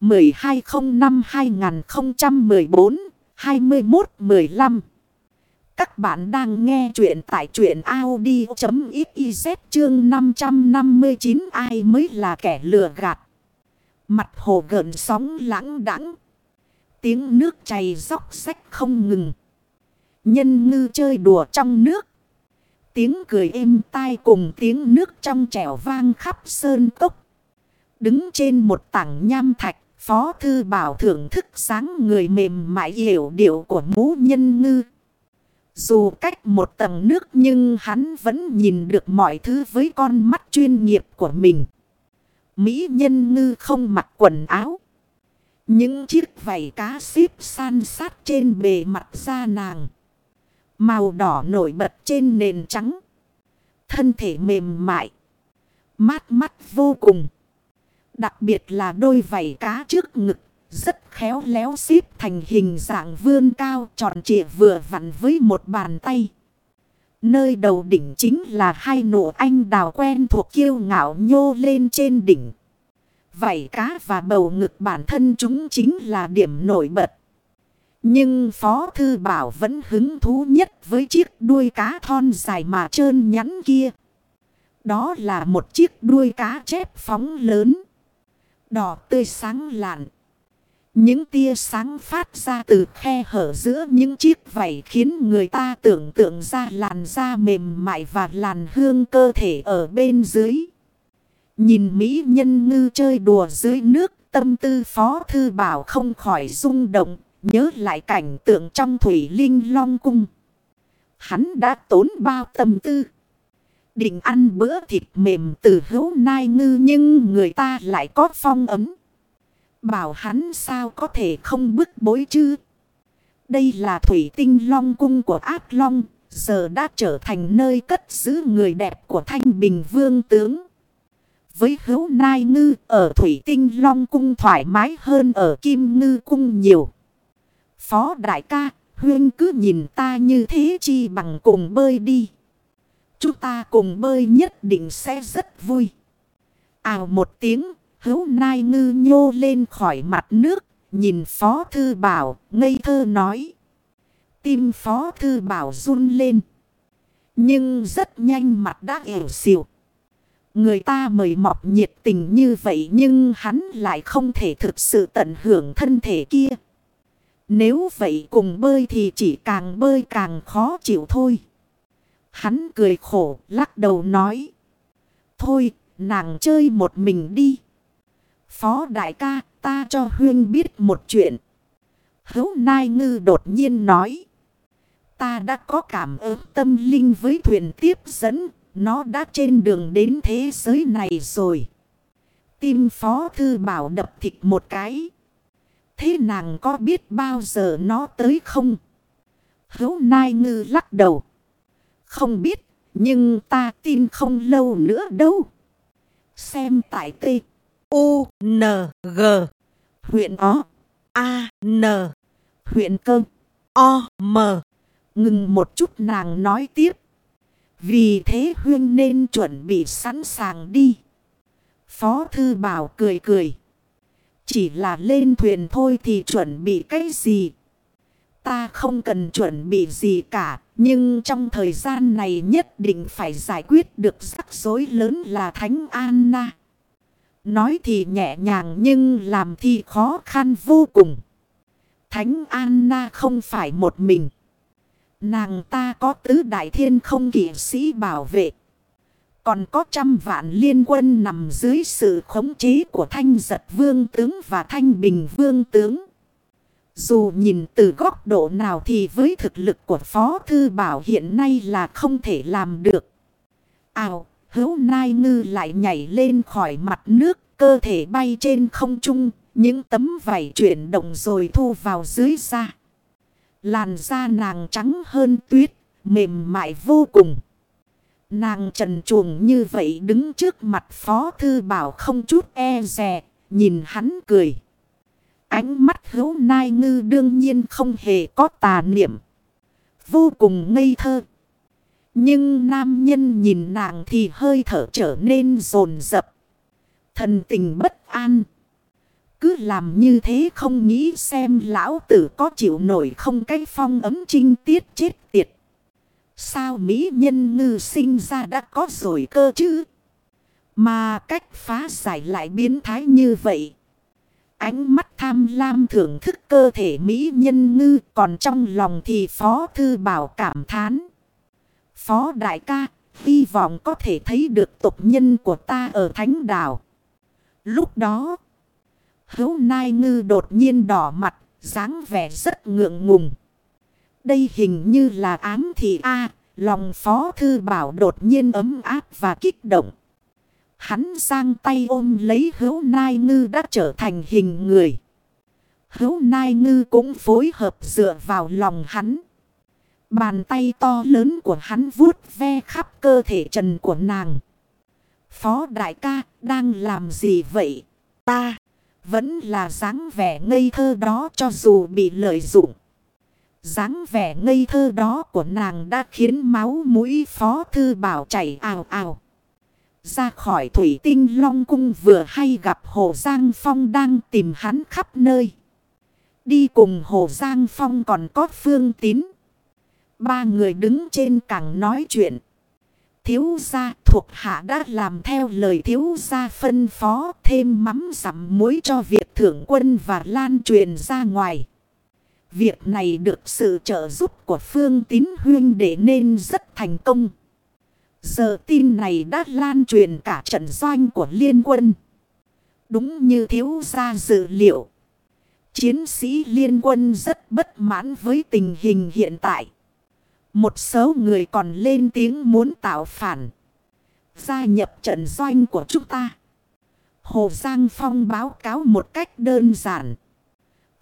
1205-2014-21-15 Các bạn đang nghe chuyện tại chuyện Audi.xyz chương 559 ai mới là kẻ lừa gạt. Mặt hồ gợn sóng lãng đãng Tiếng nước chảy róc sách không ngừng. Nhân ngư chơi đùa trong nước. Tiếng cười êm tai cùng tiếng nước trong trẻo vang khắp sơn cốc. Đứng trên một tảng nham thạch. Phó Thư Bảo thưởng thức sáng người mềm mại hiểu điệu của mũ nhân ngư. Dù cách một tầng nước nhưng hắn vẫn nhìn được mọi thứ với con mắt chuyên nghiệp của mình. Mỹ nhân ngư không mặc quần áo. Những chiếc vảy cá xíp san sát trên bề mặt da nàng. Màu đỏ nổi bật trên nền trắng. Thân thể mềm mại. Mát mắt vô cùng. Đặc biệt là đôi vảy cá trước ngực, rất khéo léo xếp thành hình dạng vươn cao tròn trịa vừa vặn với một bàn tay. Nơi đầu đỉnh chính là hai nụ anh đào quen thuộc kiêu ngạo nhô lên trên đỉnh. Vảy cá và bầu ngực bản thân chúng chính là điểm nổi bật. Nhưng Phó Thư Bảo vẫn hứng thú nhất với chiếc đuôi cá thon dài mà trơn nhắn kia. Đó là một chiếc đuôi cá chép phóng lớn đỏ tươi sáng lạn. Những tia sáng phát ra từ khe hở giữa những chiếc vảy khiến người ta tưởng tượng ra làn da mềm mại và làn hương cơ thể ở bên dưới. Nhìn Mỹ nhân ngư chơi đùa dưới nước, tâm tư phó thư bảo không khỏi rung động, nhớ lại cảnh tượng trong thủy linh long cung. Hắn đã tốn bao tâm tư. Định ăn bữa thịt mềm từ hữu nai ngư nhưng người ta lại có phong ấm. Bảo hắn sao có thể không bức bối chứ. Đây là thủy tinh long cung của ác long. Giờ đã trở thành nơi cất giữ người đẹp của thanh bình vương tướng. Với hữu nai ngư ở thủy tinh long cung thoải mái hơn ở kim ngư cung nhiều. Phó đại ca, huyên cứ nhìn ta như thế chi bằng cùng bơi đi. Chúng ta cùng bơi nhất định sẽ rất vui. Ào một tiếng, hữu nai ngư nhô lên khỏi mặt nước, nhìn Phó Thư Bảo, ngây thơ nói. Tim Phó Thư Bảo run lên. Nhưng rất nhanh mặt đã ẻo xỉu Người ta mời mọc nhiệt tình như vậy nhưng hắn lại không thể thực sự tận hưởng thân thể kia. Nếu vậy cùng bơi thì chỉ càng bơi càng khó chịu thôi. Hắn cười khổ, lắc đầu nói. Thôi, nàng chơi một mình đi. Phó đại ca, ta cho Huyên biết một chuyện. Hấu Nai Ngư đột nhiên nói. ta đã có cảm ứng tâm linh với thuyền tiếp dẫn. Nó đã trên đường đến thế giới này rồi. Tim phó thư bảo đập thịt một cái. Thế nàng có biết bao giờ nó tới không? Hấu nai ngư lắc đầu. Không biết, nhưng ta tin không lâu nữa đâu. Xem tại T. U. N. G. Huyện O. A. N. Huyện Cơ. O. M. Ngừng một chút nàng nói tiếp. Vì thế Huyên nên chuẩn bị sẵn sàng đi. Phó Thư Bảo cười cười. Chỉ là lên thuyền thôi thì chuẩn bị cái gì? Ta không cần chuẩn bị gì cả. Nhưng trong thời gian này nhất định phải giải quyết được rắc rối lớn là Thánh Anna. Nói thì nhẹ nhàng nhưng làm thì khó khăn vô cùng. Thánh Anna không phải một mình. Nàng ta có tứ đại thiên không kỷ sĩ bảo vệ. Còn có trăm vạn liên quân nằm dưới sự khống chế của thanh giật vương tướng và thanh bình vương tướng. Dù nhìn từ góc độ nào thì với thực lực của Phó Thư Bảo hiện nay là không thể làm được. Ào, hữu nai ngư lại nhảy lên khỏi mặt nước, cơ thể bay trên không trung, những tấm vảy chuyển động rồi thu vào dưới da. Làn da nàng trắng hơn tuyết, mềm mại vô cùng. Nàng trần chuồng như vậy đứng trước mặt Phó Thư Bảo không chút e rè, nhìn hắn cười. Ánh mắt hữu nai ngư đương nhiên không hề có tà niệm. Vô cùng ngây thơ. Nhưng nam nhân nhìn nàng thì hơi thở trở nên rồn rập. Thần tình bất an. Cứ làm như thế không nghĩ xem lão tử có chịu nổi không cái phong ấm trinh tiết chết tiệt. Sao mỹ nhân ngư sinh ra đã có rồi cơ chứ? Mà cách phá giải lại biến thái như vậy. Ánh mắt tham lam thưởng thức cơ thể mỹ nhân ngư còn trong lòng thì phó thư bảo cảm thán. Phó đại ca, hy vọng có thể thấy được tục nhân của ta ở thánh đảo. Lúc đó, hữu nai ngư đột nhiên đỏ mặt, dáng vẻ rất ngượng ngùng. Đây hình như là ám thị A, lòng phó thư bảo đột nhiên ấm áp và kích động. Hắn sang tay ôm lấy hữu nai ngư đã trở thành hình người. Hữu nai ngư cũng phối hợp dựa vào lòng hắn. Bàn tay to lớn của hắn vuốt ve khắp cơ thể trần của nàng. Phó đại ca đang làm gì vậy? Ta vẫn là dáng vẻ ngây thơ đó cho dù bị lợi dụng dáng vẻ ngây thơ đó của nàng đã khiến máu mũi phó thư bảo chảy ào ào. Ra khỏi thủy tinh long cung vừa hay gặp Hồ Giang Phong đang tìm hắn khắp nơi. Đi cùng Hồ Giang Phong còn có phương tín. Ba người đứng trên càng nói chuyện. Thiếu gia thuộc hạ đã làm theo lời thiếu gia phân phó thêm mắm sắm muối cho việc thưởng quân và lan truyền ra ngoài. Việc này được sự trợ giúp của phương tín huyên để nên rất thành công. Giờ tin này đã lan truyền cả trận doanh của liên quân. Đúng như thiếu gia dự liệu. Chiến sĩ liên quân rất bất mãn với tình hình hiện tại. Một số người còn lên tiếng muốn tạo phản. Gia nhập trận doanh của chúng ta. Hồ Giang Phong báo cáo một cách đơn giản.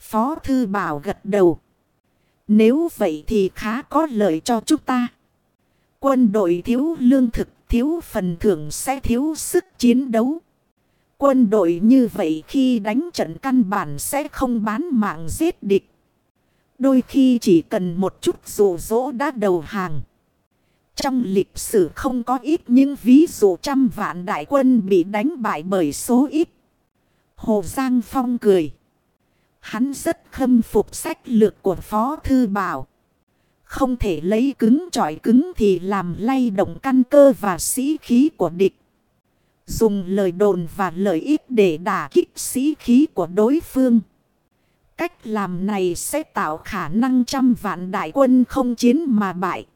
Phó Thư Bảo gật đầu. Nếu vậy thì khá có lợi cho chúng ta. Quân đội thiếu lương thực, thiếu phần thưởng sẽ thiếu sức chiến đấu. Quân đội như vậy khi đánh trận căn bản sẽ không bán mạng giết địch. Đôi khi chỉ cần một chút rủ rỗ đã đầu hàng. Trong lịch sử không có ít những ví dụ trăm vạn đại quân bị đánh bại bởi số ít. Hồ Giang Phong cười. Hắn rất khâm phục sách lược của Phó Thư Bảo. Không thể lấy cứng trọi cứng thì làm lay động căn cơ và sĩ khí của địch. Dùng lời đồn và lợi ích để đả kích sĩ khí của đối phương. Cách làm này sẽ tạo khả năng trăm vạn đại quân không chiến mà bại.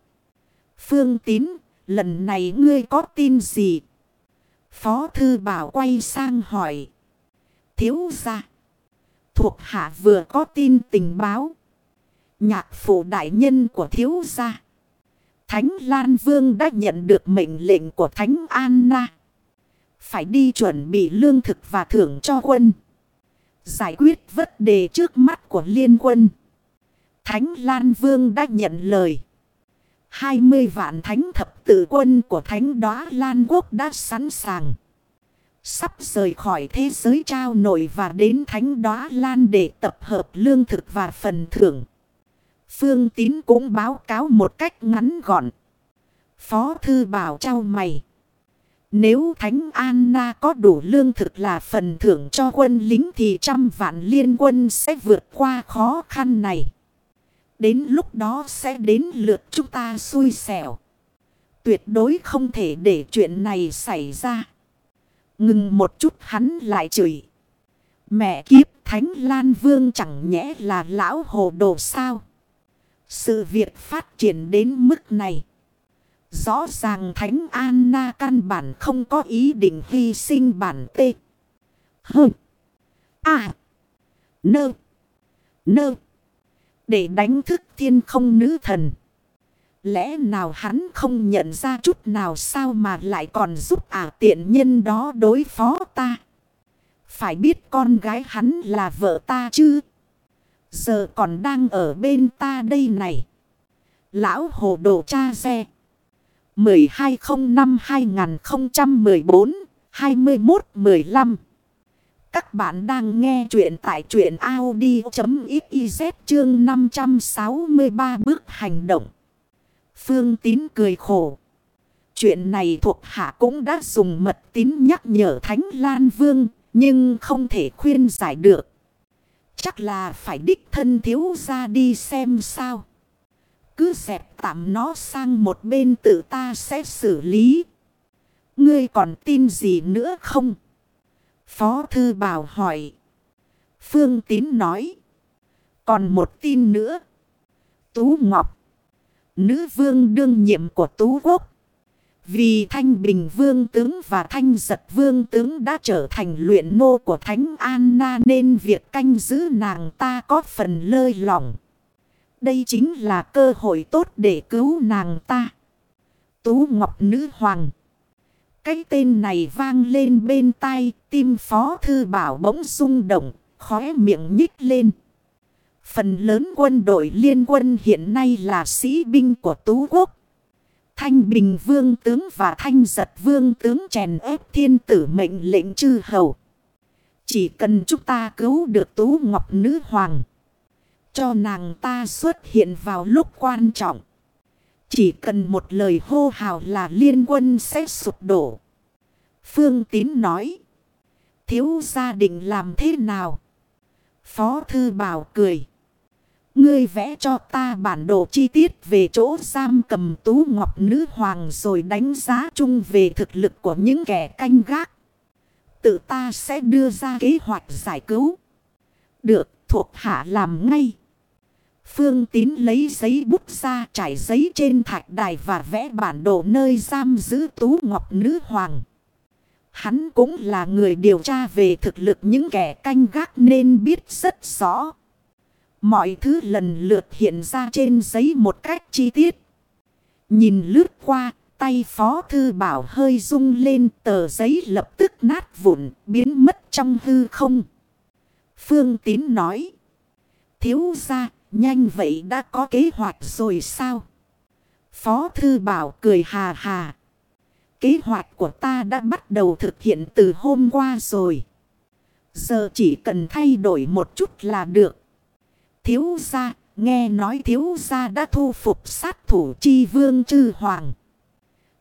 Phương tín, lần này ngươi có tin gì? Phó thư bảo quay sang hỏi. Thiếu ra. Thuộc hạ vừa có tin tình báo. Nhạc phụ đại nhân của thiếu gia. Thánh Lan Vương đã nhận được mệnh lệnh của Thánh Anna. Phải đi chuẩn bị lương thực và thưởng cho quân. Giải quyết vấn đề trước mắt của liên quân. Thánh Lan Vương đã nhận lời. 20 vạn thánh thập tự quân của thánh đóa Lan Quốc đã sẵn sàng. Sắp rời khỏi thế giới trao nổi và đến thánh đóa Lan để tập hợp lương thực và phần thưởng. Phương Tín cũng báo cáo một cách ngắn gọn. Phó Thư Bảo trao mày. Nếu Thánh Anna có đủ lương thực là phần thưởng cho quân lính thì trăm vạn liên quân sẽ vượt qua khó khăn này. Đến lúc đó sẽ đến lượt chúng ta xui xẻo. Tuyệt đối không thể để chuyện này xảy ra. Ngừng một chút hắn lại chửi. Mẹ kiếp, Thánh Lan Vương chẳng nhẽ là lão hồ đồ sao. Sự việc phát triển đến mức này. Rõ ràng Thánh Anna căn bản không có ý định hy sinh bản tê. hừ À. Nơ. Nơ. Để đánh thức thiên không nữ thần. Lẽ nào hắn không nhận ra chút nào sao mà lại còn giúp ả tiện nhân đó đối phó ta. Phải biết con gái hắn là vợ ta chứ. Giờ còn đang ở bên ta đây này. Lão hồ đồ cha xe. 1205-2014-21-15 Các bạn đang nghe chuyện tại chuyện Audi.xyz chương 563 bước hành động. Phương Tín cười khổ. Chuyện này thuộc hạ cũng đã dùng mật tín nhắc nhở Thánh Lan Vương, nhưng không thể khuyên giải được. Chắc là phải đích thân thiếu ra đi xem sao. Cứ dẹp tạm nó sang một bên tự ta sẽ xử lý. Ngươi còn tin gì nữa không? Phó Thư Bảo hỏi. Phương Tín nói. Còn một tin nữa. Tú Ngọc. Nữ vương đương nhiệm của Tú Quốc. Vì Thanh Bình Vương tướng và Thanh Giật Vương tướng đã trở thành luyện nô của Thánh Anna nên việc canh giữ nàng ta có phần lơi lỏng. Đây chính là cơ hội tốt để cứu nàng ta. Tú Ngọc Nữ Hoàng. Cái tên này vang lên bên tai, tim Phó Thư Bảo bỗng rung động, khóe miệng nhích lên. Phần lớn quân đội liên quân hiện nay là sĩ binh của Tú Quốc. Thanh Bình Vương tướng và Thanh Giật Vương tướng chèn ép thiên tử mệnh lệnh chư hầu. Chỉ cần chúng ta cứu được Tú Ngọc Nữ Hoàng. Cho nàng ta xuất hiện vào lúc quan trọng. Chỉ cần một lời hô hào là liên quân sẽ sụp đổ. Phương Tín nói. Thiếu gia đình làm thế nào? Phó Thư Bảo cười. Ngươi vẽ cho ta bản đồ chi tiết về chỗ giam cầm tú ngọc nữ hoàng rồi đánh giá chung về thực lực của những kẻ canh gác. Tự ta sẽ đưa ra kế hoạch giải cứu. Được, thuộc hạ làm ngay. Phương Tín lấy giấy bút ra trải giấy trên thạch đài và vẽ bản đồ nơi giam giữ tú ngọc nữ hoàng. Hắn cũng là người điều tra về thực lực những kẻ canh gác nên biết rất rõ. Mọi thứ lần lượt hiện ra trên giấy một cách chi tiết. Nhìn lướt qua, tay phó thư bảo hơi rung lên tờ giấy lập tức nát vụn, biến mất trong hư không. Phương Tín nói. Thiếu ra, nhanh vậy đã có kế hoạch rồi sao? Phó thư bảo cười hà hà. Kế hoạch của ta đã bắt đầu thực hiện từ hôm qua rồi. Giờ chỉ cần thay đổi một chút là được. Thiếu gia, nghe nói thiếu gia đã thu phục sát thủ chi vương chư hoàng.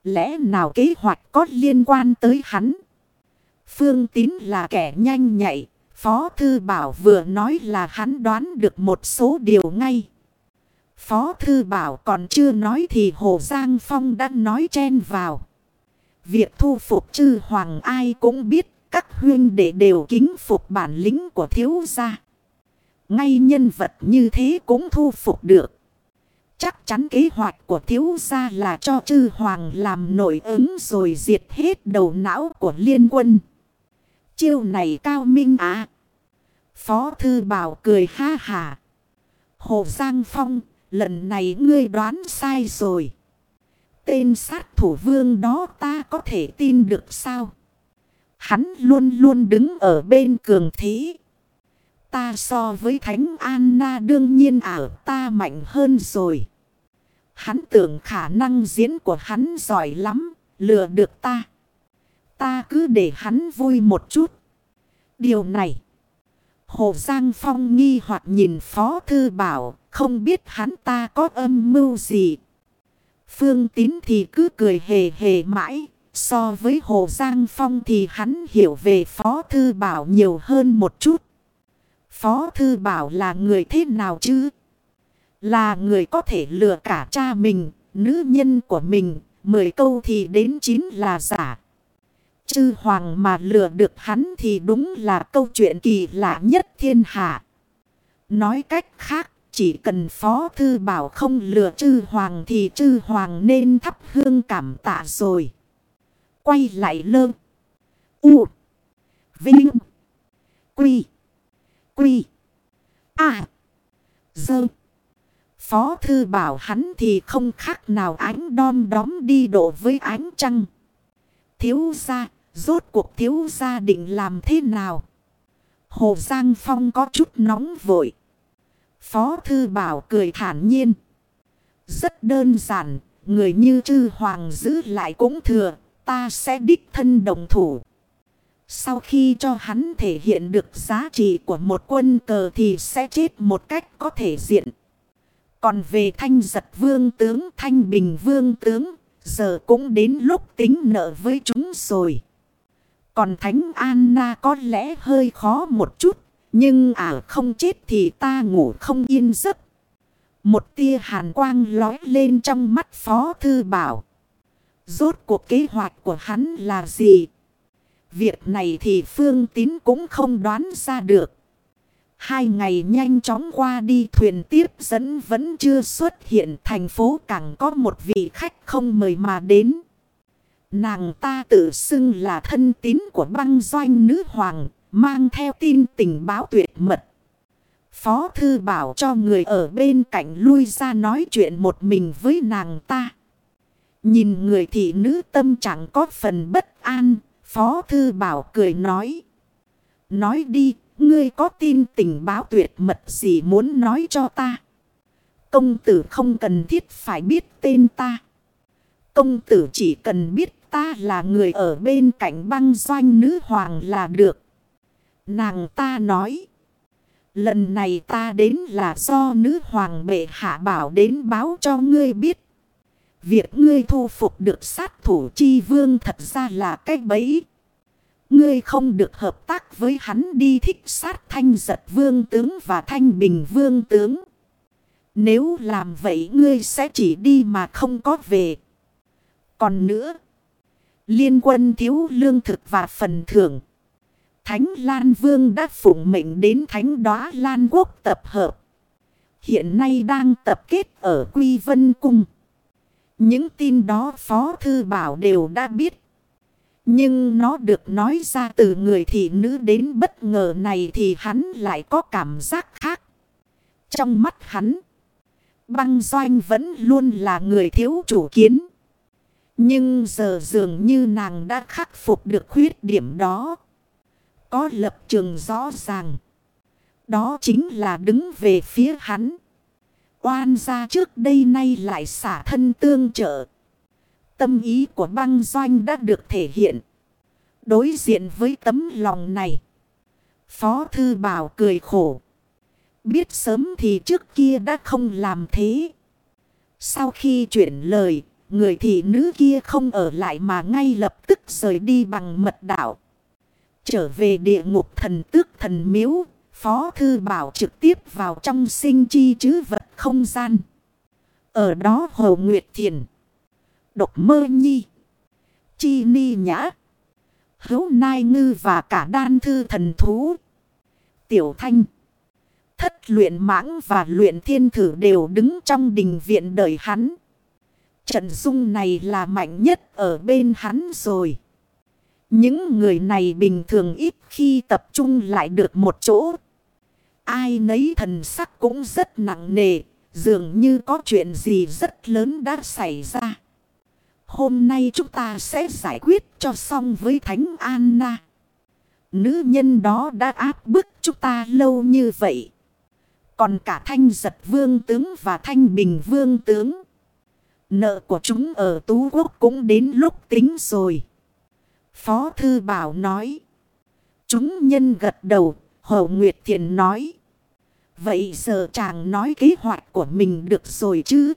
Lẽ nào kế hoạch có liên quan tới hắn? Phương tín là kẻ nhanh nhạy. Phó Thư Bảo vừa nói là hắn đoán được một số điều ngay. Phó Thư Bảo còn chưa nói thì Hồ Giang Phong đã nói chen vào. Việc thu phục chư hoàng ai cũng biết các huyên đệ đều kính phục bản lĩnh của thiếu gia. Ngay nhân vật như thế cũng thu phục được. Chắc chắn kế hoạch của thiếu gia là cho chư hoàng làm nổi ứng rồi diệt hết đầu não của liên quân. Chiêu này cao minh á. Phó thư bảo cười ha hà. Hồ Giang Phong, lần này ngươi đoán sai rồi. Tên sát thủ vương đó ta có thể tin được sao? Hắn luôn luôn đứng ở bên cường thế. Ta so với Thánh Anna đương nhiên ở ta mạnh hơn rồi. Hắn tưởng khả năng diễn của hắn giỏi lắm, lừa được ta. Ta cứ để hắn vui một chút. Điều này. Hồ Giang Phong nghi hoặc nhìn Phó Thư Bảo, không biết hắn ta có âm mưu gì. Phương Tín thì cứ cười hề hề mãi. So với Hồ Giang Phong thì hắn hiểu về Phó Thư Bảo nhiều hơn một chút. Phó Thư Bảo là người thế nào chứ? Là người có thể lừa cả cha mình, nữ nhân của mình, mười câu thì đến chín là giả. Chư hoàng mà lừa được hắn thì đúng là câu chuyện kỳ lạ nhất thiên hạ. Nói cách khác, chỉ cần Phó Thư Bảo không lừa chư hoàng thì chư hoàng nên thắp hương cảm tạ rồi. Quay lại lơ. U. Vinh. Quy. Quy. À. Dơ. Phó thư bảo hắn thì không khác nào ánh đom đóm đi độ với ánh trăng. Thiếu gia, rốt cuộc thiếu gia định làm thế nào? Hồ Giang Phong có chút nóng vội. Phó thư bảo cười thản nhiên. Rất đơn giản, người như chư hoàng giữ lại cũng thừa, ta sẽ đích thân đồng thủ. Sau khi cho hắn thể hiện được giá trị của một quân cờ thì sẽ chết một cách có thể diện. Còn về thanh giật vương tướng, thanh bình vương tướng, giờ cũng đến lúc tính nợ với chúng rồi. Còn thánh Anna có lẽ hơi khó một chút, nhưng à không chết thì ta ngủ không yên giấc. Một tia hàn quang lói lên trong mắt phó thư bảo. Rốt cuộc kế hoạch của hắn là gì? Việc này thì Phương Tín cũng không đoán ra được. Hai ngày nhanh chóng qua đi thuyền tiếp dẫn vẫn chưa xuất hiện thành phố càng có một vị khách không mời mà đến. Nàng ta tự xưng là thân tín của băng doanh nữ hoàng, mang theo tin tình báo tuyệt mật. Phó thư bảo cho người ở bên cạnh lui ra nói chuyện một mình với nàng ta. Nhìn người thị nữ tâm chẳng có phần bất an, Phó Thư Bảo cười nói. Nói đi, ngươi có tin tình báo tuyệt mật gì muốn nói cho ta? Công tử không cần thiết phải biết tên ta. Công tử chỉ cần biết ta là người ở bên cạnh băng doanh nữ hoàng là được. Nàng ta nói. Lần này ta đến là do nữ hoàng bệ hạ bảo đến báo cho ngươi biết. Việc ngươi thu phục được sát thủ chi vương thật ra là cách bẫy. Ngươi không được hợp tác với hắn đi thích sát thanh giật vương tướng và thanh bình vương tướng. Nếu làm vậy ngươi sẽ chỉ đi mà không có về. Còn nữa, liên quân thiếu lương thực và phần thưởng. Thánh Lan Vương đã phụng mệnh đến Thánh Đóa Lan Quốc tập hợp. Hiện nay đang tập kết ở Quy Vân Cung. Những tin đó Phó Thư Bảo đều đã biết. Nhưng nó được nói ra từ người thị nữ đến bất ngờ này thì hắn lại có cảm giác khác. Trong mắt hắn, băng doanh vẫn luôn là người thiếu chủ kiến. Nhưng giờ dường như nàng đã khắc phục được khuyết điểm đó. Có lập trường rõ ràng. Đó chính là đứng về phía hắn. Oan gia trước đây nay lại xả thân tương trợ. Tâm ý của băng doanh đã được thể hiện. Đối diện với tấm lòng này. Phó Thư Bảo cười khổ. Biết sớm thì trước kia đã không làm thế. Sau khi chuyển lời, người thị nữ kia không ở lại mà ngay lập tức rời đi bằng mật đạo. Trở về địa ngục thần tước thần miếu, Phó Thư Bảo trực tiếp vào trong sinh chi chứ vật không gian. Ở đó Hồ Nguyệt Thiền, Độc Mơ Nhi, Chi Ni Nhã, Hấu Nai Ngư và cả đan thư thần thú. Tiểu Thanh, Thất luyện mãng và luyện thiên thử đều đứng trong đình viện đợi hắn. Trận dung này là mạnh nhất ở bên hắn rồi. Những người này bình thường ít khi tập trung lại được một chỗ. Ai nấy thần sắc cũng rất nặng nề, dường như có chuyện gì rất lớn đã xảy ra. Hôm nay chúng ta sẽ giải quyết cho xong với Thánh Anna. Nữ nhân đó đã áp bức chúng ta lâu như vậy. Còn cả thanh giật vương tướng và thanh bình vương tướng. Nợ của chúng ở Tú Quốc cũng đến lúc tính rồi. Phó Thư Bảo nói. Chúng nhân gật đầu, Hồ Nguyệt Thiện nói. Vậy giờ chàng nói kế hoạch của mình được rồi chứ?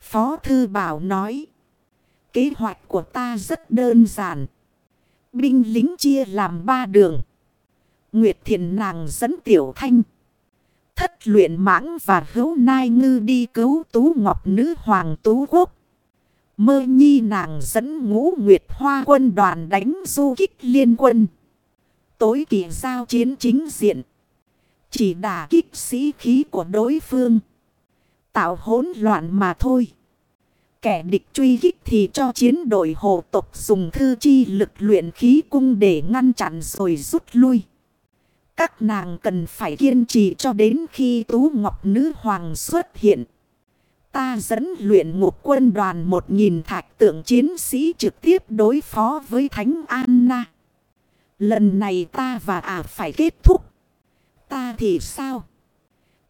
Phó Thư Bảo nói. Kế hoạch của ta rất đơn giản. Binh lính chia làm ba đường. Nguyệt Thiền nàng dẫn Tiểu Thanh. Thất luyện mãng và hữu nai ngư đi cứu tú ngọc nữ hoàng tú quốc. Mơ nhi nàng dẫn ngũ Nguyệt Hoa quân đoàn đánh du kích liên quân. Tối kỳ giao chiến chính diện. Chỉ đả kích sĩ khí của đối phương. Tạo hỗn loạn mà thôi. Kẻ địch truy kích thì cho chiến đội hộ tộc dùng thư chi lực luyện khí cung để ngăn chặn rồi rút lui. Các nàng cần phải kiên trì cho đến khi Tú Ngọc Nữ Hoàng xuất hiện. Ta dẫn luyện ngục quân đoàn một nghìn thạch tượng chiến sĩ trực tiếp đối phó với Thánh Anna. Lần này ta và ả à phải kết thúc. Ta thì sao?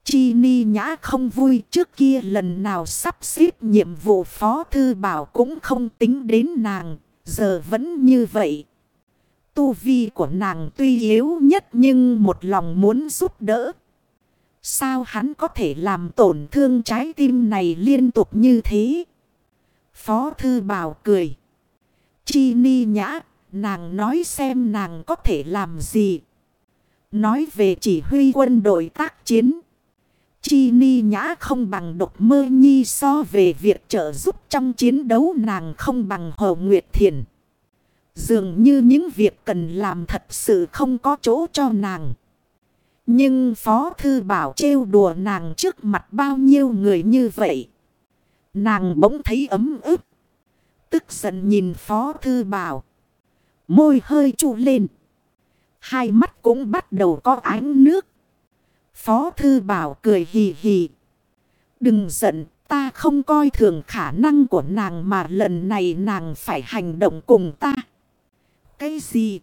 Chi ni nhã không vui trước kia lần nào sắp xếp nhiệm vụ phó thư bảo cũng không tính đến nàng. Giờ vẫn như vậy. Tu vi của nàng tuy yếu nhất nhưng một lòng muốn giúp đỡ. Sao hắn có thể làm tổn thương trái tim này liên tục như thế? Phó thư bảo cười. Chi ni nhã, nàng nói xem nàng có thể làm gì? Nói về chỉ huy quân đội tác chiến. Chi ni nhã không bằng độc mơ nhi so về việc trợ giúp trong chiến đấu nàng không bằng Hồ Nguyệt Thiền. Dường như những việc cần làm thật sự không có chỗ cho nàng. Nhưng Phó Thư Bảo trêu đùa nàng trước mặt bao nhiêu người như vậy. Nàng bỗng thấy ấm ức. Tức giận nhìn Phó Thư Bảo. Môi hơi trụ lên. Hai mắt cũng bắt đầu có ánh nước. Phó Thư Bảo cười hì hì. Đừng giận, ta không coi thường khả năng của nàng mà lần này nàng phải hành động cùng ta. Cái gì?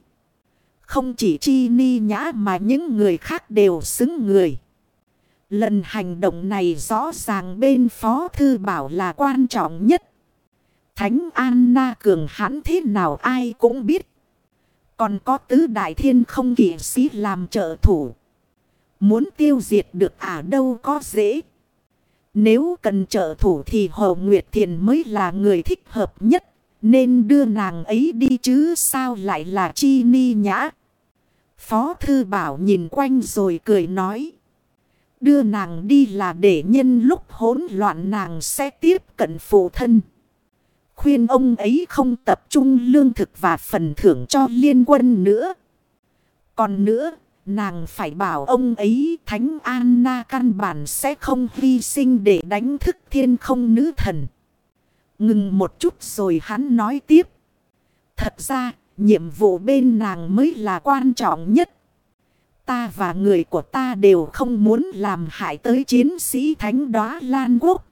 Không chỉ chi ni nhã mà những người khác đều xứng người. Lần hành động này rõ ràng bên Phó Thư Bảo là quan trọng nhất. Thánh Anna cường hãn thế nào ai cũng biết. Còn có tứ đại thiên không kỷ sĩ làm trợ thủ. Muốn tiêu diệt được à đâu có dễ. Nếu cần trợ thủ thì Hồ Nguyệt Thiền mới là người thích hợp nhất. Nên đưa nàng ấy đi chứ sao lại là chi ni nhã. Phó Thư Bảo nhìn quanh rồi cười nói. Đưa nàng đi là để nhân lúc hỗn loạn nàng sẽ tiếp cận phụ thân. Khuyên ông ấy không tập trung lương thực và phần thưởng cho liên quân nữa. Còn nữa, nàng phải bảo ông ấy Thánh Anna căn bản sẽ không hy sinh để đánh thức thiên không nữ thần. Ngừng một chút rồi hắn nói tiếp. Thật ra, nhiệm vụ bên nàng mới là quan trọng nhất. Ta và người của ta đều không muốn làm hại tới chiến sĩ thánh đóa Lan Quốc.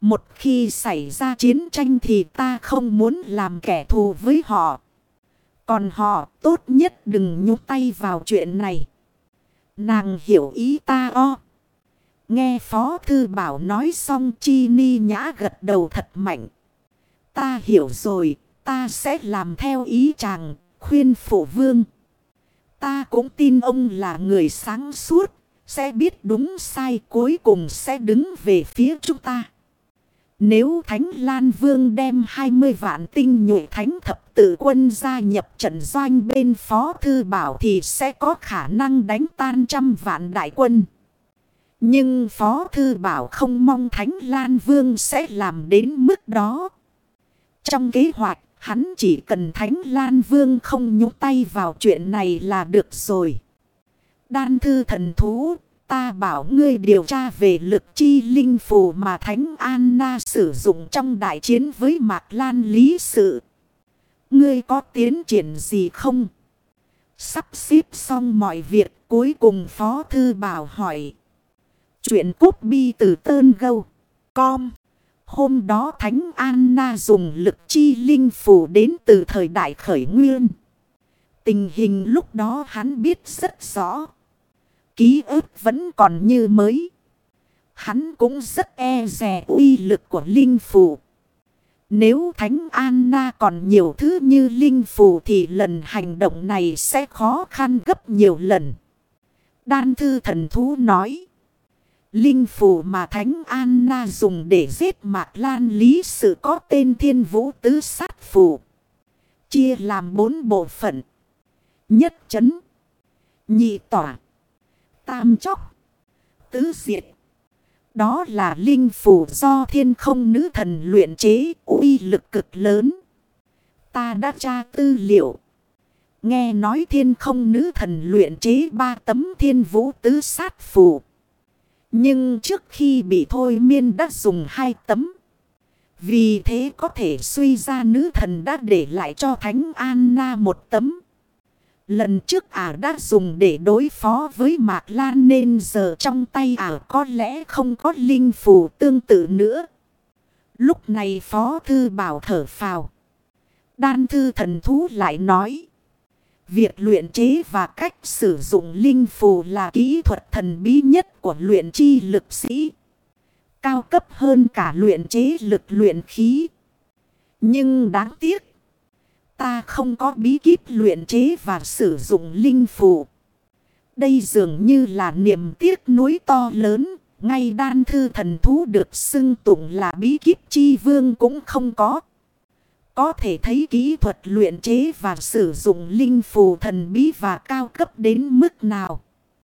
Một khi xảy ra chiến tranh thì ta không muốn làm kẻ thù với họ. Còn họ tốt nhất đừng nhúng tay vào chuyện này. Nàng hiểu ý ta o. Nghe Phó Thư Bảo nói xong chi ni nhã gật đầu thật mạnh. Ta hiểu rồi, ta sẽ làm theo ý chàng, khuyên phổ vương. Ta cũng tin ông là người sáng suốt, sẽ biết đúng sai cuối cùng sẽ đứng về phía chúng ta. Nếu Thánh Lan Vương đem 20 vạn tinh nhuệ thánh thập tự quân gia nhập trận doanh bên Phó Thư Bảo thì sẽ có khả năng đánh tan trăm vạn đại quân. Nhưng Phó Thư Bảo không mong Thánh Lan Vương sẽ làm đến mức đó. Trong kế hoạch, hắn chỉ cần Thánh Lan Vương không nhúc tay vào chuyện này là được rồi. Đan thư thần thú Ta bảo ngươi điều tra về lực chi linh phù mà Thánh Anna sử dụng trong đại chiến với Mạc Lan Lý Sự. Ngươi có tiến triển gì không? Sắp xếp xong mọi việc, cuối cùng Phó Thư Bảo hỏi. Chuyện cút bi từ tơn gâu. Com. Hôm đó Thánh Anna dùng lực chi linh phù đến từ thời đại khởi nguyên. Tình hình lúc đó hắn biết rất rõ. Ký ức vẫn còn như mới. Hắn cũng rất e rè uy lực của linh phù. Nếu Thánh Anna còn nhiều thứ như linh phù thì lần hành động này sẽ khó khăn gấp nhiều lần. Đan thư thần thú nói. Linh phù mà Thánh Anna dùng để giết Mạc Lan Lý sự có tên Thiên Vũ Tứ Sát Phù. Chia làm bốn bộ phận. Nhất chấn. Nhị tỏa. Tam chóc. Tứ diệt. Đó là linh phù do thiên không nữ thần luyện chế, uy lực cực lớn. Ta đã tra tư liệu. Nghe nói thiên không nữ thần luyện chế ba tấm thiên vũ tứ sát phù. Nhưng trước khi bị thôi miên đã dùng hai tấm. Vì thế có thể suy ra nữ thần đã để lại cho Thánh Anna một tấm. Lần trước ả đã dùng để đối phó với Mạc Lan nên giờ trong tay ả có lẽ không có linh phù tương tự nữa. Lúc này Phó Thư Bảo thở phào. Đan Thư Thần Thú lại nói. Việc luyện chế và cách sử dụng linh phù là kỹ thuật thần bí nhất của luyện chi lực sĩ. Cao cấp hơn cả luyện chế lực luyện khí. Nhưng đáng tiếc. Ta không có bí kíp luyện chế và sử dụng linh phù. Đây dường như là niềm tiếc nuối to lớn. Ngay đan thư thần thú được xưng tụng là bí kíp chi vương cũng không có. Có thể thấy kỹ thuật luyện chế và sử dụng linh phù thần bí và cao cấp đến mức nào.